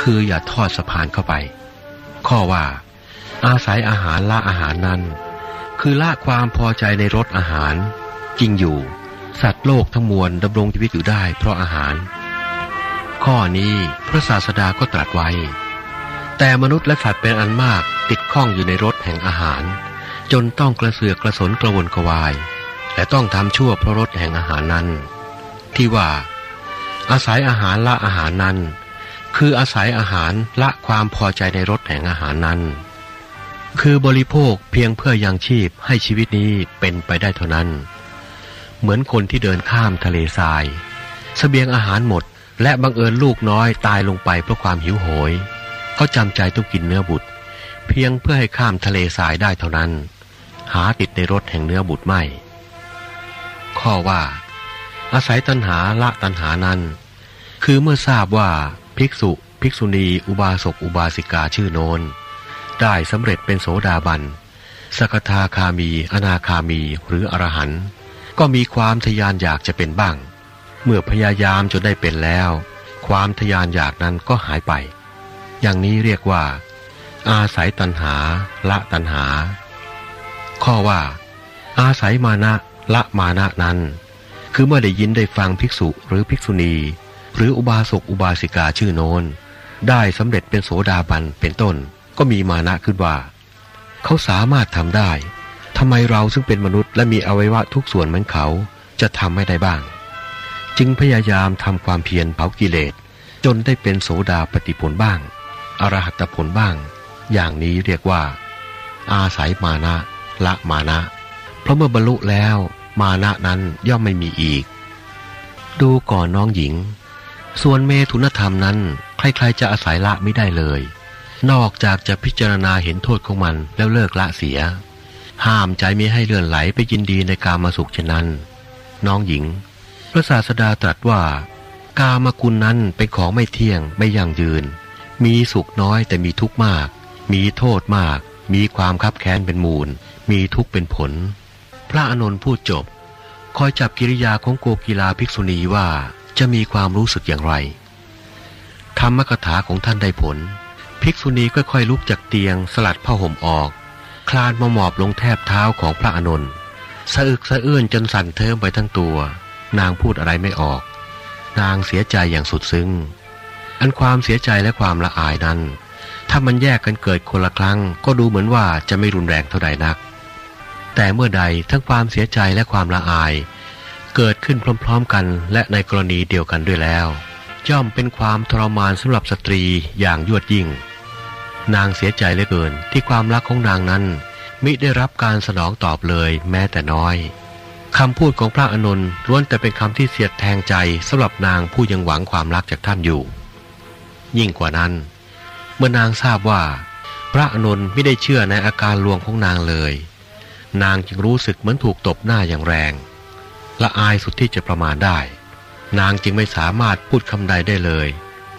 คืออย่าทอดสะพานเข้าไป ข้อว่า อาศัยอาหารละอาหารนั้น คือละความพอใจในรสอาหาร จริงอยู่ สัตว์โลกทั้งมวลดำรงชีวิตอยู่ได้เพราะอาหาร ข้อนี้พระศาสดาก็ตรัสไว้ แต่มนุษย์และสัตว์เป็นอันมากติดข้องอยู่ในรสแห่งอาหาร จนต้องกระเสือกกระสนกระวนกระวาย และต้องทำชั่วเพราะรสแห่งอาหารนั้น ที่ว่า อาศัยอาหารละอาหารนั้น คืออาศัยอาหารละความพอใจในรสแห่งอาหารนั้น คือบริโภคเพียงเพื่อยังชีพให้ชีวิตนี้เป็นไปได้เท่านั้น เหมือนคนที่เดินข้ามทะเลทรายสเสบียงอาหารหมด และบังเอิญลูกน้อยตายลงไปเพราะความหิวโหย เขาจำใจต้องกินเนื้อบุตร เพียงเพื่อให้ข้ามทะเลทรายได้เท่านั้น หาติดในรถแห่งเนื้อบุตรไม่ ข้อว่า อาศัยตัณหาละตัณหานั้น คือเมื่อทราบว่าภิกษุ ภิกษุณี อุบาสกอุบาสิกาชื่อโนนได้สำเร็จเป็นโสดาบันสกทาคามี อนาคามีหรืออรหันต์ก็มีความทยานอยากจะเป็นบ้าง เมื่อพยายามจนได้เป็นแล้ว ความทยานอยากนั้นก็หายไป อย่างนี้เรียกว่า อาศัยตัณหา ละตัณหา ข้อว่า อาศัยมานะละมานะนั้น คือเมื่อได้ยินได้ฟังภิกษุหรือภิกษุณี หรืออุบาสกอุบาสิกาชื่อโนนได้สำเร็จเป็นโสดาบันเป็นต้น ก็มีมานะขึ้นว่า เขาสามารถทำได้ทำไมเราซึ่งเป็นมนุษย์และมีอวัยวะทุกส่วนเหมือนเขาจะทำไม่ได้บ้าง จึงพยายามทำความเพียรเผากิเลส จนได้เป็นโสดาปฏิผลบ้าง อรหัตผลบ้าง อย่างนี้เรียกว่า อาศัยมานะละมานะ เพราะเมื่อบรรลุแล้วมานะนั้นย่อมไม่มีอีก ดูก่อนน้องหญิง ส่วนเมถุนธรรมนั้น ใครๆจะอาศัยละไม่ได้เลย นอกจากจะพิจารณาเห็นโทษของมันแล้วเลิกละเสีย ห้ามใจไม่ให้เลื่อนไหลไปยินดีในการมาสุขเช่นนั้น น้องหญิง พระศาสดาตรัสว่า กามกุลนั้นเป็นของไม่เที่ยงไม่ยั่งยืน มีสุขน้อยแต่มีทุกข์มาก มีโทษมาก มีความคับแค้นเป็นมูล มีทุกข์เป็นผล พระอนนท์พูดจบ คอยจับกิริยาของโกกีลาภิกษุณีว่าจะมีความรู้สึกอย่างไร ธรรมกถาของท่านได้ผล ภิกษุณีค่อยๆลุกจากเตียงสลัดผ้าห่มออก คลานมาหมอบลงแทบเท้าของพระอนนท์สะอึกสะอื้นจนสั่นเทิมไปทั้งตัว นางพูดอะไรไม่ออก นางเสียใจอย่างสุดซึ้ง อันความเสียใจและความละอายนั้น ถ้ามันแยกกันเกิดคนละครั้ง ก็ดูเหมือนว่าจะไม่รุนแรงเท่าใดนัก แต่เมื่อใดทั้งความเสียใจและความละอาย เกิดขึ้นพร้อม ๆ กัน และในกรณีเดียวกันด้วยแล้วย่อมเป็นความทรมานสำหรับสตรีอย่างยวดยิ่ง นางเสียใจเหลือเกินที่ความรักของนางนั้น มิได้รับการสนองตอบเลยแม้แต่น้อย คำพูดของพระอนุนล้วนแต่เป็นคำที่เสียดแทงใจสำหรับนางผู้ยังหวังความรักจากท่านอยู่ ยิ่งกว่านั้น เมื่อนางทราบว่า พระอนุนไม่ได้เชื่อในอาการลวงของนางเลย นางจึงรู้สึกเหมือนถูกตบหน้าอย่างแรงละอายสุดที่จะประมาณได้ นางจึงไม่สามารถพูดคำใดได้เลย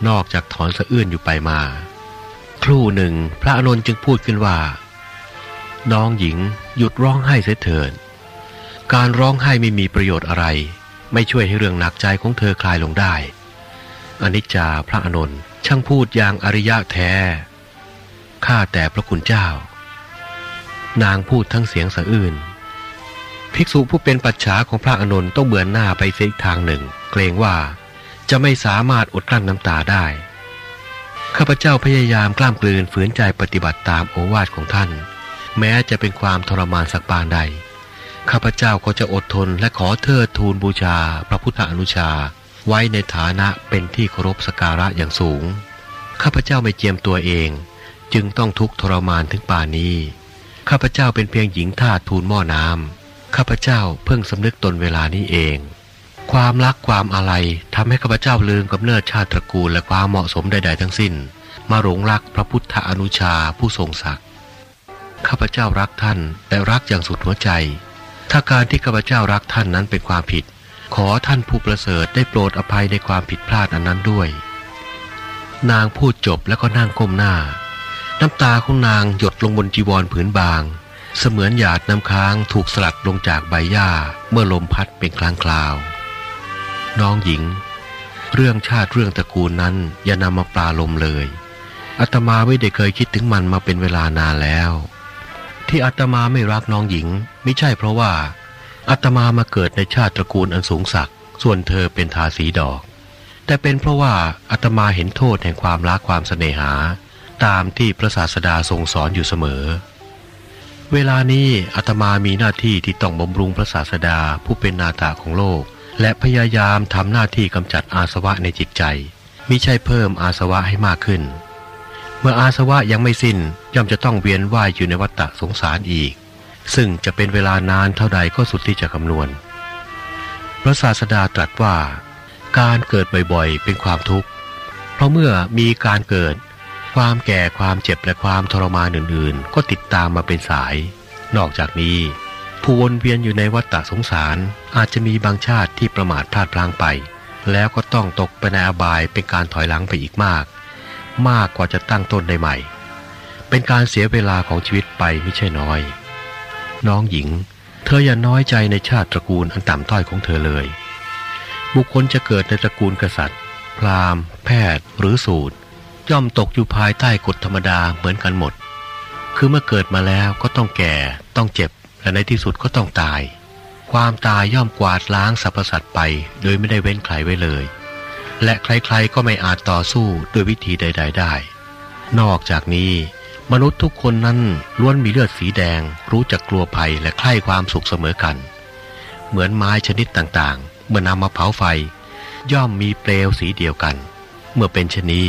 นอกจากถอนสะอื้นอยู่ไปมา ครู่หนึ่ง พระอนุนจึงพูดขึ้นว่า น้องหญิงหยุดร้องไห้เสียเถิด การร้องไห้ไม่มีประโยชน์อะไร ไม่ช่วยให้เรื่องหนักใจของเธอคลายลงได้ อนิจจาพระอนุนช่างพูดอย่างอริยะแท้ ข้าแต่พระคุณเจ้า นางพูดทั้งเสียงสะอื้น ภิกษุผู้เป็นปัจฉาของพระอนุนต้องเบือนหน้าไปเสียทางหนึ่ง เกรงว่าจะไม่สามารถอดกลั้นน้ำตาได้ ข้าพเจ้าพยายามกล้ามกลืนฝืนใจปฏิบัติตามโอวาทของท่าน แม้จะเป็นความทรมานสักปานใด ข้าพเจ้าก็จะอดทนและขอเทิดทูนบูชาพระพุทธอนุชา ไว้ในฐานะเป็นที่เคารพสการะอย่างสูง ข้าพเจ้าไม่เจียมตัวเอง จึงต้องทุกข์ทรมานถึงป่านี้ ข้าพเจ้าเป็นเพียงหญิงทาสทูลหม้อน้ำข้าพเจ้าเพิ่งสำนึกตนเวลานี้เอง ความรักความอะไรทำให้ข้าพเจ้าลืมกับเนิดชาติตระกูลและความเหมาะสมใด ๆ ทั้งสิ้น มาหลงรักพระพุทธอนุชาผู้ทรงศักดิ์ข้าพเจ้ารักท่านแต่รักอย่างสุดหัวใจ ถ้าการที่ข้าพเจ้ารักท่านนั้นเป็นความผิด ขอท่านผู้ประเสริฐได้โปรดอภัยในความผิดพลาดอันนั้นด้วย นางพูดจบแล้วก็นั่งก้มหน้า น้ำตาของนางหยดลงบนจีวรผืนบาง เสมือนหยาดน้ำค้างถูกสลัดลงจากใบหญ้าเมื่อลมพัดเป็นคลางคลาว น้องหญิง เรื่องชาติเรื่องตระกูลนั้นอย่านำมาปลาลมเลยอาตมาไม่ได้เคยคิดถึงมันมาเป็นเวลานานแล้ว ที่อาตมาไม่รักน้องหญิง ม่ใช่เพราะว่าอาตมามาเกิดในชาติตระกูลอันสูงสักส่วนเธอเป็นทาสีดอก แต่เป็นเพราะว่าอาตมาเห็นโทษแห่งความรักความเสน่หา ตามที่พระศาสดาทรงสอนอยู่เสมอ เวลานี้อาตมามีหน้าที่ที่ต้องบำรุงพระศาสดาผู้เป็นนาตาของโลก และพยายามทำหน้าที่กำจัดอาสวะในจิตใจมิใช่เพิ่มอาสวะให้มากขึ้น เมื่ออาสวะยังไม่สิน้นย่อมจะต้องเวียนว่ายอยู่ในวัฏฏะสงสารอีก ซึ่งจะเป็นเวลานานเท่าใดก็สุดที่จะคำนวณ พระศาสดาตรัสว่า การเกิดบ่อยๆ เป็นความทุกข์ เพราะเมื่อมีการเกิด ความแก่ความเจ็บและความทรมานอื่น ๆ ก็ติดตามมาเป็นสาย นอกจากนี้ ผู้วนเวียนอยู่ในวัฏฏะสงสารอาจจะมีบางชาติที่ประมาทพลาดพลั้งไป แล้วก็ต้องตกไปในอบายเป็นการถอยหลังไปอีกมาก มากกว่าจะตั้งต้นได้ใหม่ เป็นการเสียเวลาของชีวิตไปไม่ใช่น้อย น้องหญิง เธออย่าน้อยใจในชาติตระกูลอันต่ำต้อยของเธอเลย บุคคลจะเกิดในตระกูลกษัตริย์ พราหมณ์ แพทย์ หรือสูตร ย่อมตกอยู่ภายใต้กฎธรรมดาเหมือนกันหมด คือเมื่อเกิดมาแล้วก็ต้องแก่ ต้องเจ็บ และในที่สุดก็ต้องตาย ความตายย่อมกวาดล้างสรรพสัตว์ไป โดยไม่ได้เว้นใครไว้เลย และใครๆก็ไม่อาจต่อสู้ด้วยวิธีใด ๆ ได้ นอกจากนี้ มนุษย์ทุกคนนั้นล้วนมีเลือดสีแดง รู้จักกลัวภัยและใคร่ความสุขเสมอกัน เหมือนไม้ชนิดต่างๆ เมื่อนำมาเผาไฟ ย่อมมีเปลวสีเดียวกัน เมื่อเป็นชนี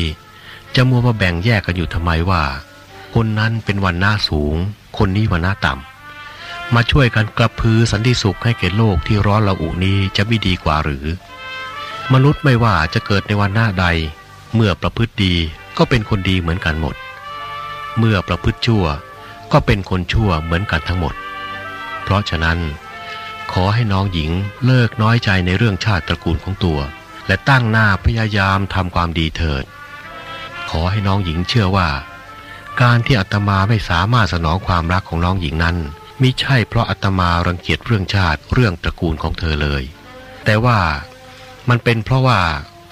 จะมัวมาแบ่งแยกกันอยู่ทำไมว่า คนนั้นเป็นวันหน้าสูง คนนี้วันหน้าต่ำมาช่วยกันกระพือสันติสุขให้แก่โลกที่ร้อนระอุนี้จะไม่ดีกว่าหรือ มนุษย์ไม่ว่าจะเกิดในวันหน้าใด เมื่อประพฤติดีก็เป็นคนดีเหมือนกันหมด เมื่อประพฤติชั่วก็เป็นคนชั่วเหมือนกันทั้งหมด เพราะฉะนั้น ขอให้น้องหญิงเลิกน้อยใจในเรื่องชาติตระกูลของตัว และตั้งหน้าพยายามทำความดีเถิด ขอให้น้องหญิงเชื่อว่า การที่อาตมาไม่สามารถสนองความรักของน้องหญิงนั้นมิใช่เพราะอาตมารังเกียจเรื่องชาติเรื่องตระกูลของเธอเลย แต่ว่ามันเป็นเพราะว่า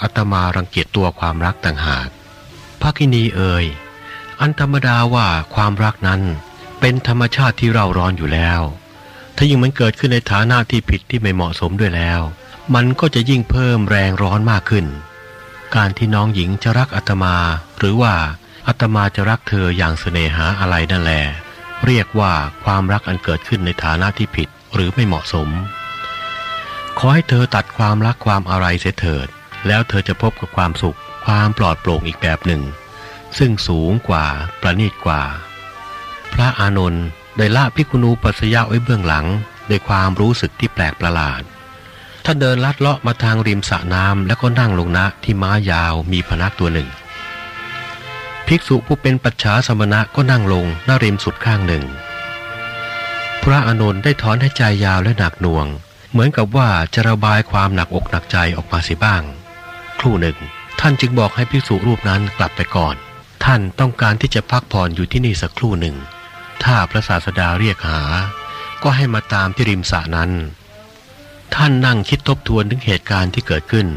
อาตมารังเกียจตัวความรักต่างหากภาคินีเอ่ย อันธรรมดาว่าความรักนั้นเป็นธรรมชาติที่เราร้อนอยู่แล้ว ถ้ายิ่งมันเกิดขึ้นในฐานะที่ผิดที่ไม่เหมาะสมด้วยแล้ว มันก็จะยิ่งเพิ่มแรงร้อนมากขึ้น การที่น้องหญิงจะรักอาตมา หรือว่าอาตมาจะรักเธออย่างเสน่หาอะไรนั่นแหละเรียกว่าความรักอันเกิดขึ้นในฐานะที่ผิดหรือไม่เหมาะสม ขอให้เธอตัดความรักความอะไรเสียเถิด แล้วเธอจะพบกับความสุข ความปลอดโปร่งอีกแบบหนึ่ง ซึ่งสูงกว่าประณีตกว่า พระอานนท์ได้ละพิกุณูปัสยาไว้เบื้องหลังด้วยความรู้สึกที่แปลกประหลาดท่านเดินลัดเลาะมาทางริมสระน้ำแล้วก็นั่งลงณที่ม้ายาวมีพนักตัวหนึ่ง ภิกษุผู้เป็นปัจฉาสมณะก็นั่งลงหน้าริมสุดข้างหนึ่ง พระอานนท์ได้ถอนหายใจยาวและหนักหน่วง เหมือนกับว่าจะระบายความหนักอกหนักใจออกมาเสียบ้าง ครู่หนึ่ง ท่านจึงบอกให้ภิกษุรูปนั้นกลับไปก่อน ท่านต้องการที่จะพักผ่อนอยู่ที่นี่สักครู่หนึ่ง ถ้าพระศาสดาเรียกหา ก็ให้มาตามที่ริมสระนั้น ท่านนั่งคิดทบทวนถึงเหตุการณ์ที่เกิดขึ้น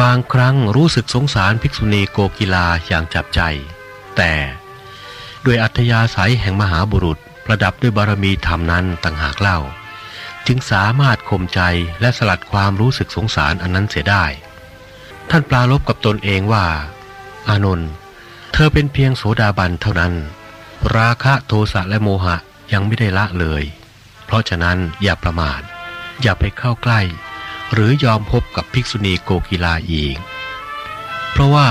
บางครั้งรู้สึกสงสารภิกษุณีโกกีลาอย่างจับใจ แต่ด้วยอัธยาศัยแห่งมหาบุรุษประดับด้วยบารมีธรรมนั้นต่างหากเล่า จึงสามารถข่มใจและสลัดความรู้สึกสงสารอันนั้นเสียได้ ท่านปลาลบกับตนเองว่า อานนท์ เธอเป็นเพียงโสดาบันเท่านั้น ราคะโทสะและโมหะยังไม่ได้ละเลย เพราะฉะนั้นอย่าประมาท อย่าไปเข้าใกล้ หรือยอมพบกับภิกษุณีโกกีลาอีก เพราะว่า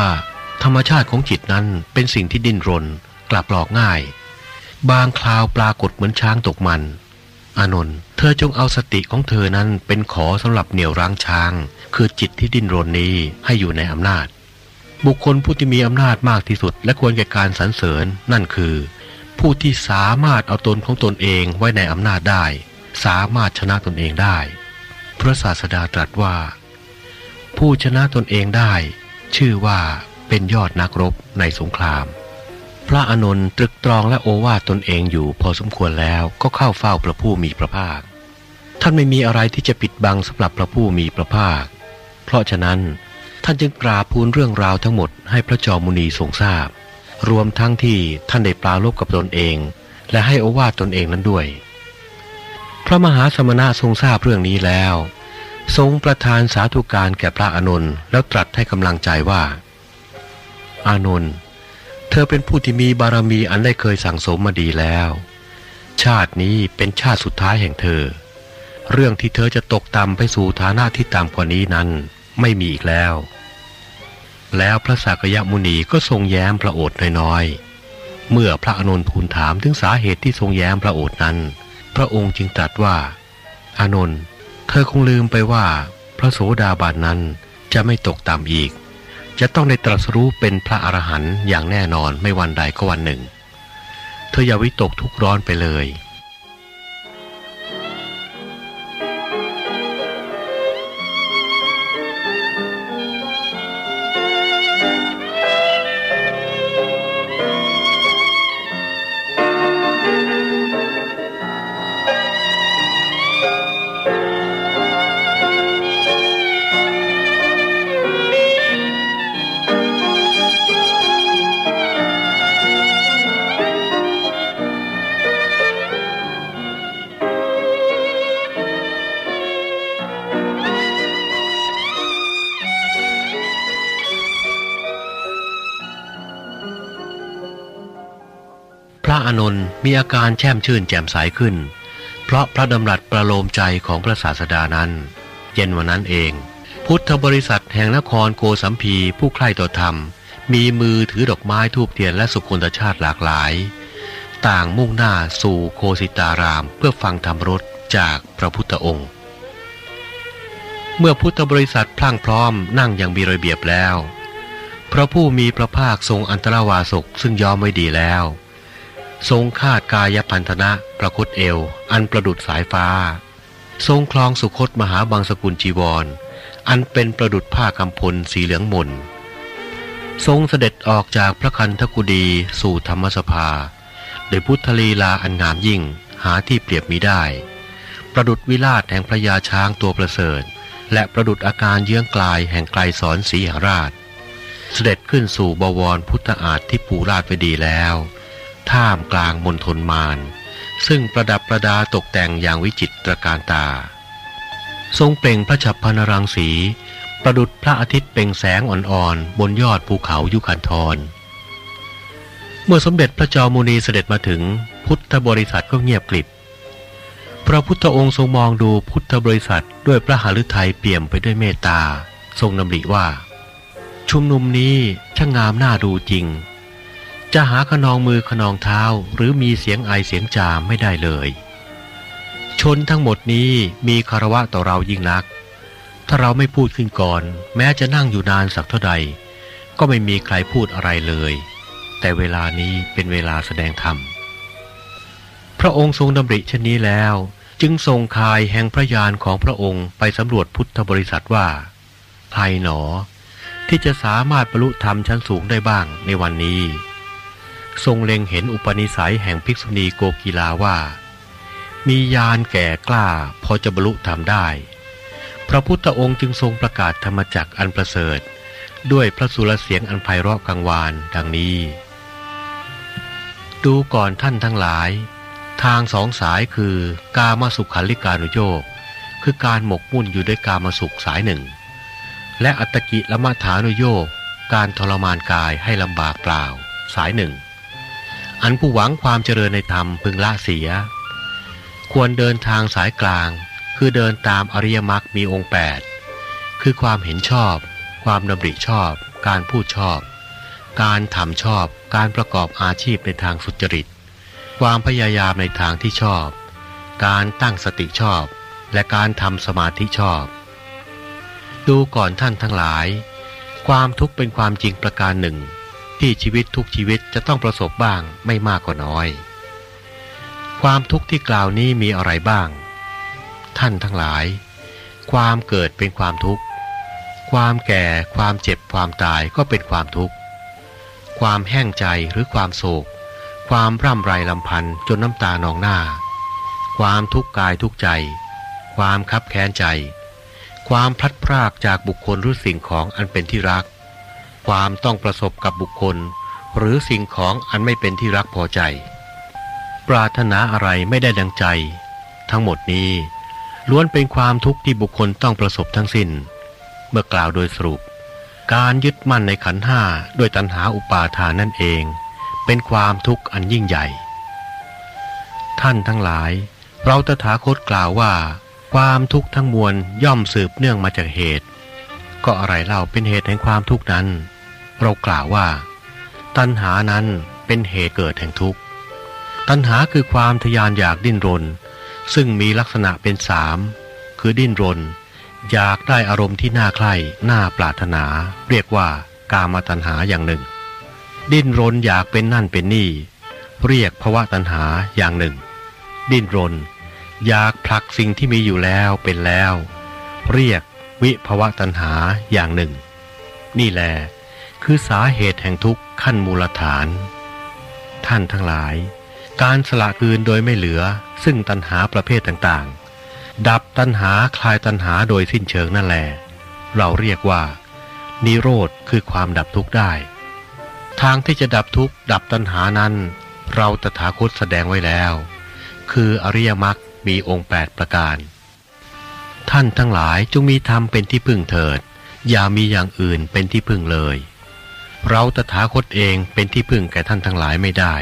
ธรรมชาติของจิตนั้นเป็นสิ่งที่ดิ้นรน กลับหลอกง่าย บางคราวปรากฏเหมือนช้างตกมัน อานนท์เธอจงเอาสติของเธอนั้นเป็นขอสำหรับเหนี่ยวรั้งช้าง คือจิตที่ดิ้นรนนี้ให้อยู่ในอำนาจ บุคคลผู้ที่มีอำนาจมากที่สุด และควรแก่การสรรเสริญนั่นคือ ผู้ที่สามารถเอาตนของตนเองไว้ในอำนาจได้ สามารถชนะตนเองได้ พระศาสดาตรัสว่า ผู้ชนะตนเองได้ ชื่อว่าเป็นยอดนักรบในสงคราม พระอานนท์ตรึกตรองและโอวาทตนเองอยู่พอสมควรแล้วก็เข้าเฝ้าพระผู้มีพระภาค ท่านไม่มีอะไรที่จะปิดบังสำหรับพระผู้มีพระภาค เพราะฉะนั้น ท่านจึงกราบพูนเรื่องราวทั้งหมดให้พระจอมุนีทรงทราบ รวมทั้งที่ท่านได้ปลาลบกับตนเอง และให้อวาตนเองนั้นด้วย พระมหาสมณะทรงทราบเรื่องนี้แล้ว ทรงประทานสาธุการแก่พระอานนท์แล้วตรัสให้กำลังใจว่า อานนท์เธอเป็นผู้ที่มีบารมีอันได้เคยสั่งสมมาดีแล้ว ชาตินี้เป็นชาติสุดท้ายแห่งเธอ เรื่องที่เธอจะตกต่ำไปสู่ฐานะที่ต่ำกว่านี้นั้น ไม่มีอีกแล้ว แล้วพระสากยมุนีก็ทรงแย้มพระโอษฐ์น้อยๆ เมื่อพระอานนท์ทูลถามถึงสาเหตุที่ทรงแย้มพระโอษฐ์นั้น พระองค์จึงตรัสว่า อานนท์เธอคงลืมไปว่า พระโสดาบันนั้นจะไม่ตกต่ำอีก จะต้องได้ตรัสรู้เป็นพระอรหันต์อย่างแน่นอนไม่วันใดก็วันหนึ่ง เธออย่าวิตกทุกร้อนไปเลย มีอาการแช่มชื่นแจ่มใสขึ้น เพราะพระดำรัสประโลมใจของพระศาสดานั้น เย็นวันนั้นเอง พุทธบริษัทแห่งนครโกสัมพีผู้ใคร่ต่อธรรม มีมือถือดอกไม้ทูบเทียนและสุคนตชาติหลากหลาย ต่างมุ่งหน้าสู่โคสิตารามเพื่อฟังธรรมรสจากพระพุทธองค์ เมื่อพุทธบริษัทพลั่งพร้อมนั่งอย่างมีระเบียบแล้ว พระผู้มีพระภาคทรงอันตรวาสกซึ่งยอมไว้ดีแล้ว ทรงคาดกายพันธนะประคตเอว อันประดุดสายฟ้า ทรงคลองสุคตมหาบางสกุลจีวร อันเป็นประดุดผ้ากำพลสีเหลืองมนทรงเสด็จออกจากพระคันธกุดีสู่ธรรมสภาโดยพุทธลีลาอันงามยิ่งหาที่เปรียบมิได้ ประดุดวิราชแห่งพระยาช้างตัวประเสริฐ และประดุดอาการเยื้องกลายแห่งไกลสอนสีหราช เสด็จขึ้นสู่บวรพุทธอาฏที่ปูราชไว้ดีแล้ว ท่ามกลางมณฑลมารซึ่งประดับประดาตกแต่งอย่างวิจิตรการตา ทรงเปล่งพระฉับพนรังสี ประดุดพระอาทิตย์เปล่งแสงอ่อนๆ บนยอดภูเขายุคันธร เมื่อสมเด็จพระจอมุนีเสด็จมาถึงพุทธบริษัทก็เงียบกริบ พระพุทธองค์ทรงมองดูพุทธบริษัทด้วยพระหฤทัยเปี่ยมไปด้วยเมตตา ทรงนำริว่า ชุมนุมนี้ช่างงามน่าดูจริง จะหาขนองมือขนองเท้าหรือมีเสียงไอเสียงจามไม่ได้เลย ชนทั้งหมดนี้มีคารวะต่อเรายิ่งนัก ถ้าเราไม่พูดขึ้นก่อน แม้จะนั่งอยู่นานสักเท่าใด ก็ไม่มีใครพูดอะไรเลย แต่เวลานี้เป็นเวลาแสดงธรรม พระองค์ทรงดำริเช่นนี้แล้ว จึงทรงคายแห่งพระยานของพระองค์ไปสำรวจพุทธบริษัทว่าใครหนอ ที่จะสามารถบรรลุธรรมชั้นสูงได้บ้างในวันนี้ ทรงเล็งเห็นอุปนิสัยแห่งภิกษุณีโกกีลาว่า มียานแก่กล้าพอจะบรรลุธรรมได้ พระพุทธองค์จึงทรงประกาศธรรมจักอันประเสริฐ ด้วยพระสุรเสียงอันไพเราะกังวานดังนี้ ดูก่อนท่านทั้งหลาย ทางสองสายคือกามสุขันลิการุโยกคือการหมกมุ่นอยู่ด้วยกามสุขสายหนึ่ง และอัตตกิละมัฐานุโยกการทรมานกายให้ลำบากเปล่า สายหนึ่ง อันผู้หวังความเจริญในธรรมพึงละเสีย ควรเดินทางสายกลาง คือเดินตามอริยมรรคมีองค์ 8 คือความเห็นชอบ ความดำริชอบ การพูดชอบ การทำชอบ การประกอบอาชีพในทางสุจริต ความพยายามในทางที่ชอบ การตั้งสติชอบ และการทำสมาธิชอบ ดูก่อนท่านทั้งหลาย ความทุกข์เป็นความจริงประการหนึ่ง ที่ชีวิตทุกชีวิตจะต้องประสบบ้างไม่มากก็น้อย ความทุกข์ที่กล่าวนี้มีอะไรบ้าง ท่านทั้งหลาย ความเกิดเป็นความทุกข์ ความแก่ ความเจ็บ ความตายก็เป็นความทุกข์ ความแห้งใจหรือความโศก ความร่ำไรลำพันจนน้ำตานองหน้า ความทุกข์กายทุกใจ ความคับแค้นใจ ความพลัดพรากจากบุคคลหรือสิ่งของอันเป็นที่รัก ความต้องประสบกับบุคคล หรือสิ่งของอันไม่เป็นที่รักพอใจ ปรารถนาอะไรไม่ได้ดังใจ ทั้งหมดนี้ล้วนเป็นความทุกข์ที่บุคคลต้องประสบทั้งสิน้น เมื่อกล่าวโดยสรุป การยึดมั่นในขันห้าด้วยตัณหาอุปาทานนั่นเอง เป็นความทุกข์อันยิ่งใหญ่ ท่านทั้งหลาย เราตถาคตกล่าวว่า ความทุกข์ทั้งมวลย่อมสืบเนื่องมาจากเหตุ ก็อะไรเล่าเป็นเหตุแห่งความทุกข์นั้น เรากล่าวว่า ตัณหานั้นเป็นเหตุเกิดแห่งทุกข์ ตัณหาคือความทยานอยากดิ้นรน ซึ่งมีลักษณะเป็นสามคือดิ้นรน อยากได้อารมณ์ที่น่าใคร่น่าปรารถนา เรียกว่ากามตัณหาอย่างหนึ่ง ดิ้นรนอยากเป็นนั่นเป็นนี่ เรียกภวะตัณหาอย่างหนึ่ง ดิ้นรน อยากผลักสิ่งที่มีอยู่แล้วเป็นแล้ว เรียกวิภวะตัณหาอย่างหนึ่ง นี่แหละ คือสาเหตุแห่งทุกข์ขั้นมูลฐาน ท่านทั้งหลาย การสละคืนโดยไม่เหลือ ซึ่งตัณหาประเภทต่างๆ ดับตัณหาคลายตัณหาโดยสิ้นเชิงนั่นแหละเราเรียกว่า นิโรธคือความดับทุกข์ได้ ทางที่จะดับทุกข์ดับตัณหานั้น เราตถาคตแสดงไว้แล้ว คืออริยมรรคมีองค์ 8 ประการ ท่านทั้งหลายจงมีธรรมเป็นที่พึ่งเถิด อย่ามีอย่างอื่นเป็นที่พึ่งเลย เราตถาคตเองเป็นที่พึ่งแก่ท่านทั้งหลายไม่ได้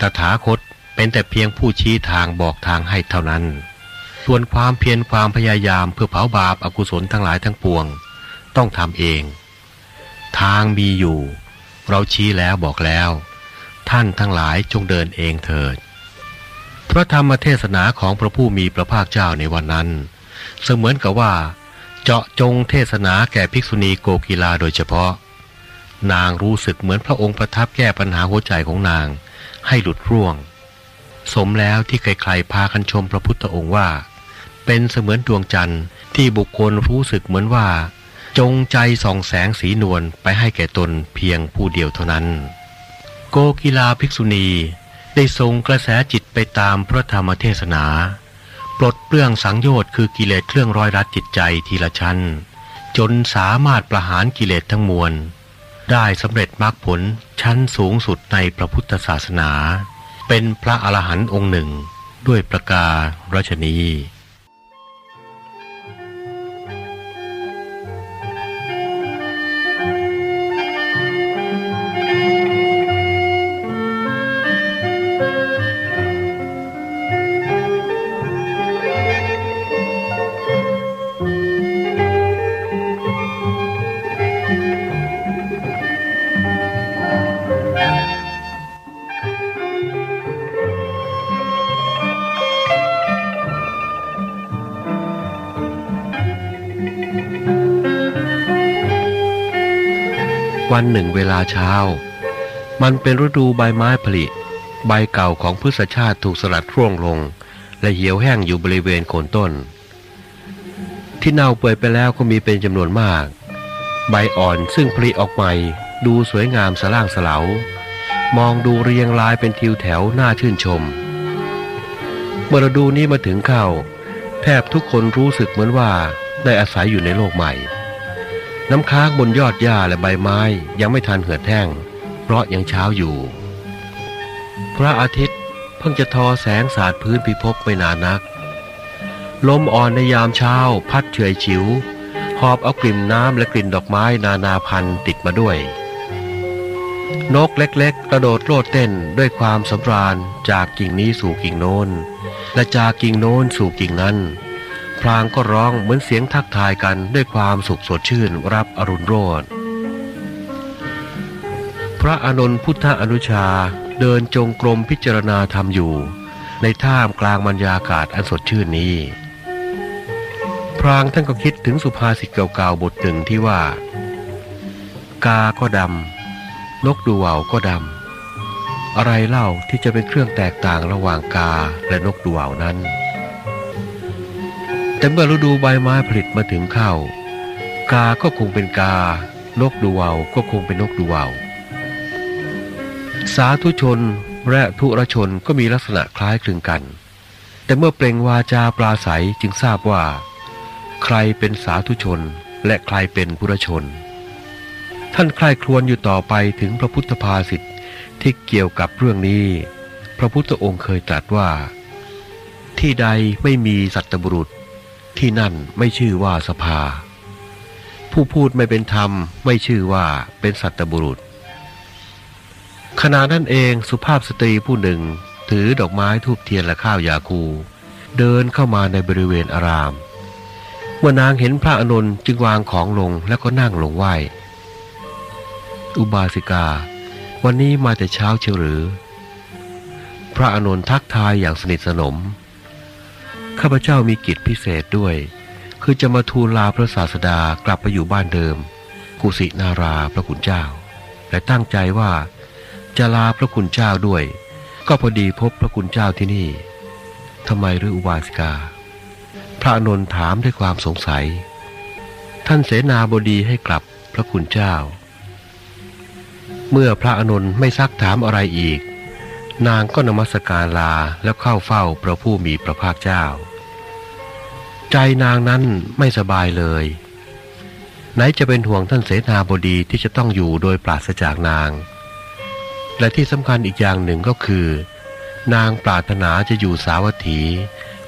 ตถาคตเป็นแต่เพียงผู้ชี้ทางบอกทางให้เท่านั้น ส่วนความเพียรความพยายามเพื่อเผาบาปอากุศลทั้งหลายทั้งปวง ต้องทำเอง ทางมีอยู่ เราชี้แล้วบอกแล้ว ท่านทั้งหลายจงเดินเองเถิด พระธรรมเทศนาของพระผู้มีพระภาคเจ้าในวันนั้น เสมือนกับว่า เจาะจงเทศนาแก่ภิกษุณีโกกีลาโดยเฉพาะ นางรู้สึกเหมือนพระองค์ประทับแก้ปัญหาหัวใจของนางให้หลุดร่วง สมแล้วที่ใครๆพากันชมพระพุทธองค์ว่า เป็นเสมือนดวงจันทร์ที่บุคคลรู้สึกเหมือนว่า จงใจส่องแสงสีนวลไปให้แก่ตนเพียงผู้เดียวเท่านั้น โกกีลาภิกษุณีได้ทรงกระแสจิตไปตามพระธรรมเทศนา ปลดเปลื้องสังโยชน์คือกิเลสเครื่องร้อยรัดจิตใจทีละชั้น จนสามารถประหารกิเลสทั้งมวล ได้สำเร็จมรรคผลชั้นสูงสุดในพระพุทธศาสนา เป็นพระอรหันต์องค์หนึ่ง ด้วยประกาศชนี วันหนึ่งเวลาเช้า มันเป็นฤดูใบไม้ผลิ ใบเก่าของพืชชาติถูกสลัดร่วงลง และเหี่ยวแห้งอยู่บริเวณโคนต้น ที่เน่าเปื่อยไปแล้วก็มีเป็นจำนวนมาก ใบอ่อนซึ่งผลิออกใหม่ดูสวยงามสล่างสลามองดูเรียงรายเป็นทิวแถวน่าชื่นชม เมื่อฤดูนี้มาถึงเข้า แทบทุกคนรู้สึกเหมือนว่าได้อาศัยอยู่ในโลกใหม่ น้ำค้างบนยอดหญ้าและใบไม้ยังไม่ทันเหือดแห้ง เพราะยังเช้าอยู่ พระอาทิตย์เพิ่งจะทอแสงสาดพื้นพิภพไม่นานนัก ลมอ่อนในยามเช้าพัดเฉยฉิว หอบเอากลิ่นน้ำและกลิ่นดอกไม้นานาพันธุ์ติดมาด้วย นกเล็กๆ กระโดดโลดเต้นด้วยความสำราญจากกิ่งนี้สู่กิ่งโน้น และจากกิ่งโน้นสู่กิ่งนั้น พลางก็ร้องเหมือนเสียงทักทายกันด้วยความสุขสดชื่นรับอรุณโรจน์พระอานนท์พุทธอนุชาเดินจงกรมพิจารณาธรรมอยู่ ในท่ามกลางบรรยากาศอันสดชื่นนี้ พรางท่านก็คิดถึงสุภาษิตเก่าๆบทหนึ่งที่ว่า กาก็ดำนกดูว่าวก็ดำอะไรเล่าที่จะเป็นเครื่องแตกต่างระหว่างกาและนกดูว่าวนั้น แต่เมื่อฤดูใบไม้ผลิตมาถึงเข้า กาก็คงเป็นกา นกดูวาวก็คงเป็นนกดูวาวสาธุชนและทุรชนก็มีลักษณะคล้ายคลึงกัน แต่เมื่อเปล่งวาจาปราศัยจึงทราบว่า ใครเป็นสาธุชนและใครเป็นพุรชน ท่านใคร่ครวญอยู่ต่อไปถึงพระพุทธภาษิตที่เกี่ยวกับเรื่องนี้ พระพุทธองค์เคยตรัสว่า ที่ใดไม่มีสัตบุรุษ ที่นั่นไม่ชื่อว่าสภา ผู้พูดไม่เป็นธรรมไม่ชื่อว่าเป็นสัตบุรุษ ขณะนั้นเองสุภาพสตรีผู้หนึ่งถือดอกไม้ทูบเทียนและข้าวยาคู เดินเข้ามาในบริเวณอาราม เมื่อนางเห็นพระอนุนจึงวางของลงแล้วก็นั่งลงไหวอุบาสิกา วันนี้มาแต่เช้าเชียวหรือ พระอนุนทักทายอย่างสนิทสนม ข้าพเจ้ามีกิจพิเศษด้วย คือจะมาทูลลาพระศาสดากลับไปอยู่บ้านเดิม กุสินาราพระคุณเจ้า และตั้งใจว่าจะลาพระคุณเจ้าด้วย ก็พอดีพบพระคุณเจ้าที่นี่ทำไมหรืออุบาสิกา พระนนถามด้วยความสงสัย ท่านเสนาบดีให้กลับพระคุณเจ้า เมื่อพระอนนท์ไม่ซักถามอะไรอีก นางก็นมัสการลาแล้วเข้าเฝ้าพระผู้มีพระภาคเจ้า ใจนางนั้นไม่สบายเลย ไหนจะเป็นห่วงท่านเสนาบดีที่จะต้องอยู่โดยปราศจากนาง และที่สำคัญอีกอย่างหนึ่งก็คือ นางปรารถนาจะอยู่สาวัตถี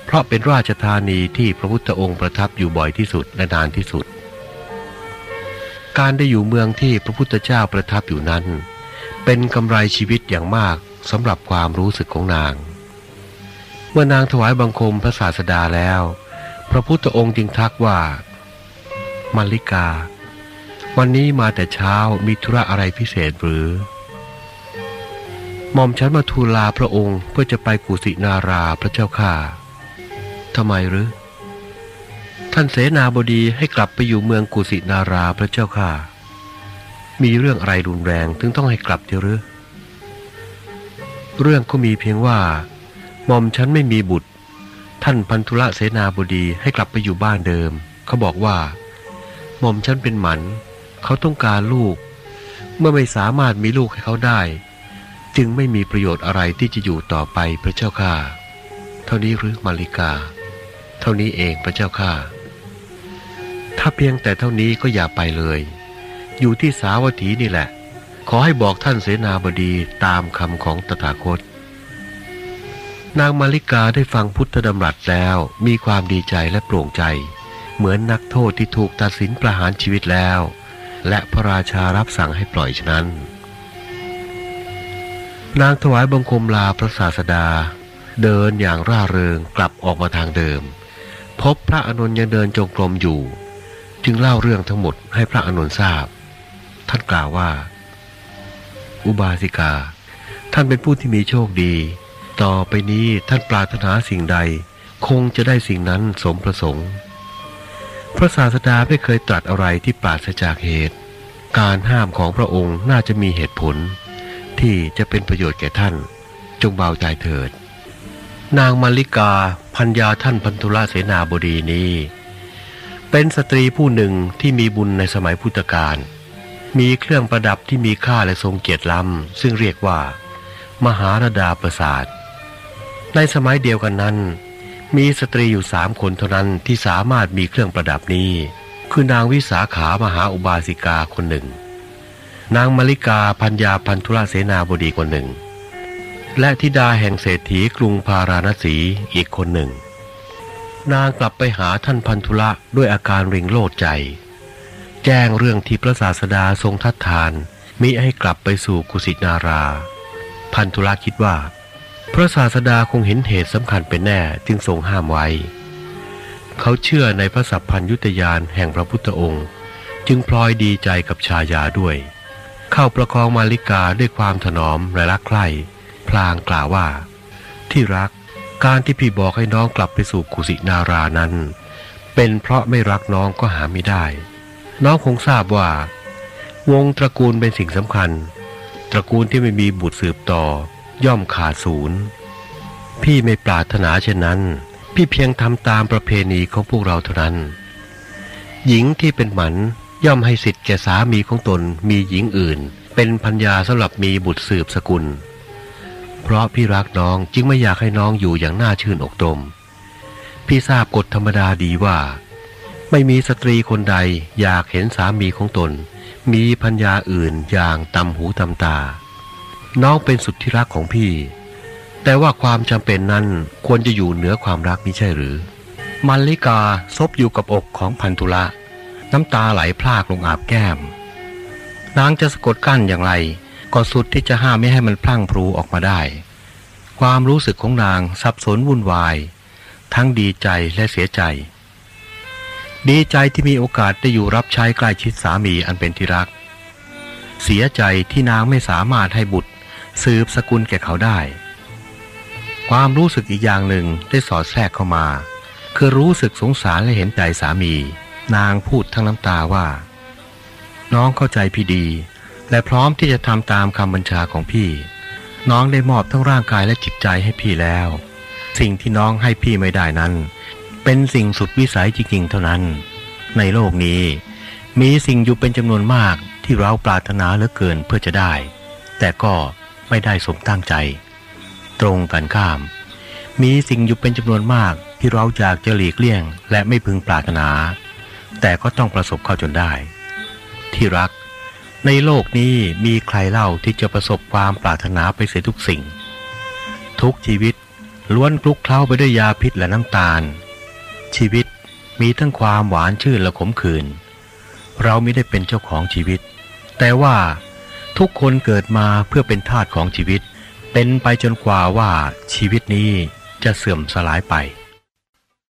เพราะเป็นราชธานีที่พระพุทธองค์ประทับอยู่บ่อยที่สุดและนานที่สุด การได้อยู่เมืองที่พระพุทธเจ้าประทับอยู่นั้น เป็นกำไรชีวิตอย่างมาก สำหรับความรู้สึกของนาง เมื่อนางถวายบังคมพระศาสดาแล้ว พระพุทธองค์จึงทักว่ามัลิกา วันนี้มาแต่เช้ามีธุระอะไรพิเศษหรือหม่อมฉันมาทูลลาพระองค์เพื่อจะไปกุสินาราพระเจ้าข้าทำไมหรือ ท่านเสนาบดีให้กลับไปอยู่เมืองกุสินาราพระเจ้าข้ามีเรื่องอะไรรุนแรงถึงต้องให้กลับเดี๋ยวหรือ เรื่องก็มีเพียงว่าหม่อมฉันไม่มีบุตร ท่านพันธุระเสนาบดีให้กลับไปอยู่บ้านเดิม เขาบอกว่าหม่อมฉันเป็นหมัน เขาต้องการลูก เมื่อไม่สามารถมีลูกให้เขาได้ จึงไม่มีประโยชน์อะไรที่จะอยู่ต่อไปพระเจ้าข้าเท่านี้หรือมาริกา เท่านี้เองพระเจ้าข้าถ้าเพียงแต่เท่านี้ก็อย่าไปเลย อยู่ที่สาวัตถีนี่แหละ ขอให้บอกท่านเสนาบดีตามคำของตถาคต นางมาริกาได้ฟังพุทธดำรัสแล้วมีความดีใจและโปร่งใจ เหมือนนักโทษที่ถูกตัดสินประหารชีวิตแล้ว และพระราชารับสั่งให้ปล่อยฉะนั้น นางถวายบังคมลาพระศาสดา เดินอย่างร่าเริงกลับออกมาทางเดิม พบพระอนุนยังเดินจงกรมอยู่ จึงเล่าเรื่องทั้งหมดให้พระอนุนทราบ ท่านกล่าวว่า อุบาสิกา ท่านเป็นผู้ที่มีโชคดี ต่อไปนี้ท่านปรารถนาสิ่งใด คงจะได้สิ่งนั้นสมประสงค์ พระศาสดาไม่เคยตรัสอะไรที่ปราศจากเหตุ การห้ามของพระองค์น่าจะมีเหตุผล ที่จะเป็นประโยชน์แก่ท่าน จงเบาใจเถิด นางมาริกาพัญญาท่านพันธุลเสนาบดีนี้ เป็นสตรีผู้หนึ่งที่มีบุญในสมัยพุทธกาล มีเครื่องประดับที่มีค่าและทรงเกียรติล้ำซึ่งเรียกว่า มหารดาประสาท ในสมัยเดียวกันนั้น มีสตรีอยู่สามคนเท่านั้นที่สามารถมีเครื่องประดับนี้ คือนางวิสาขามหาอุบาสิกาคนหนึ่ง นางมาริกาพัญญาพันธุลเสนาบดีคนหนึ่ง และธิดาแห่งเศรษฐีกรุงพาราณสีอีกคนหนึ่ง นางกลับไปหาท่านพันธุละด้วยอาการริงโลดใจ แจ้งเรื่องที่พระศาสดาทรงทัดทาน มิให้กลับไปสู่กุสินารา พันธุละคิดว่า พระศาสดาคงเห็นเหตุสำคัญเป็นแน่จึงทรงห้ามไว้ เขาเชื่อในพระสัพพัญยุตยานแห่งพระพุทธองค์ จึงพลอยดีใจกับชายาด้วย เข้าประคองมาริกาด้วยความถนอมและรักใคร่พลางกล่าวว่า ที่รักการที่พี่บอกให้น้องกลับไปสู่กุสินารานั้น เป็นเพราะไม่รักน้องก็หาไม่ได้ น้องคงทราบว่า วงตระกูลเป็นสิ่งสำคัญ ตระกูลที่ไม่มีบุตรสืบต่อ ย่อมขาดศูนย์ พี่ไม่ปรารถนาเช่นนั้น พี่เพียงทำตามประเพณีของพวกเราเท่านั้น หญิงที่เป็นหมันย่อมให้สิทธิ์แก่สามีของตนมีหญิงอื่น เป็นพัญญาสำหรับมีบุตรสืบสกุล เพราะพี่รักน้องจึงไม่อยากให้น้องอยู่อย่างน่าชื่นอกตม พี่ทราบกฎธรรมดาดีว่า ไม่มีสตรีคนใดอยากเห็นสามีของตน มีพัญญาอื่นอย่างตำหูตำตา น้องเป็นสุดที่รักของพี่ แต่ว่าความจำเป็นนั้นควรจะอยู่เหนือความรักมิใช่หรือ มัลลิกาซบอยู่กับอกของพันธุละน้ำตาไหลพรากลงอาบแก้ม นางจะสะกดกั้นอย่างไร ก็สุดที่จะห้ามไม่ให้มันพลั่งพลูออกมาได้ ความรู้สึกของนางสับสนวุ่นวาย ทั้งดีใจและเสียใจ ดีใจที่มีโอกาสได้อยู่รับใช้ใกล้ชิดสามีอันเป็นที่รัก เสียใจที่นางไม่สามารถให้บุตร สืบสกุลแก่เขาได้ ความรู้สึกอีกอย่างหนึ่งได้สอดแทรกเข้ามา คือรู้สึกสงสารและเห็นใจสามี นางพูดทั้งน้ำตาว่า น้องเข้าใจพี่ดี และพร้อมที่จะทำตามคำบัญชาของพี่ น้องได้มอบทั้งร่างกายและจิตใจให้พี่แล้ว สิ่งที่น้องให้พี่ไม่ได้นั้น เป็นสิ่งสุดวิสัยจริงๆเท่านั้น ในโลกนี้ มีสิ่งอยู่เป็นจำนวนมากที่เราปรารถนาเหลือเกินเพื่อจะได้ แต่ก็ไม่ได้สมตั้งใจ ตรงกันข้าม มีสิ่งอยู่เป็นจำนวนมากที่เราอยากจะหลีกเลี่ยง และไม่พึงปรารถนา แต่ก็ต้องประสบเข้าจนได้ ที่รัก ในโลกนี้มีใครเล่าที่จะประสบความปรารถนาไปเสียทุกสิ่ง ทุกชีวิตล้วนคลุกเคล้าไปด้วยยาพิษและน้ำตาล ชีวิตมีทั้งความหวานชื่นและขมขื่นเราไม่ได้เป็นเจ้าของชีวิต แต่ว่าทุกคนเกิดมาเพื่อเป็นทาสของชีวิต เป็นไปจนกว่าว่าชีวิตนี้จะเสื่อมสลายไป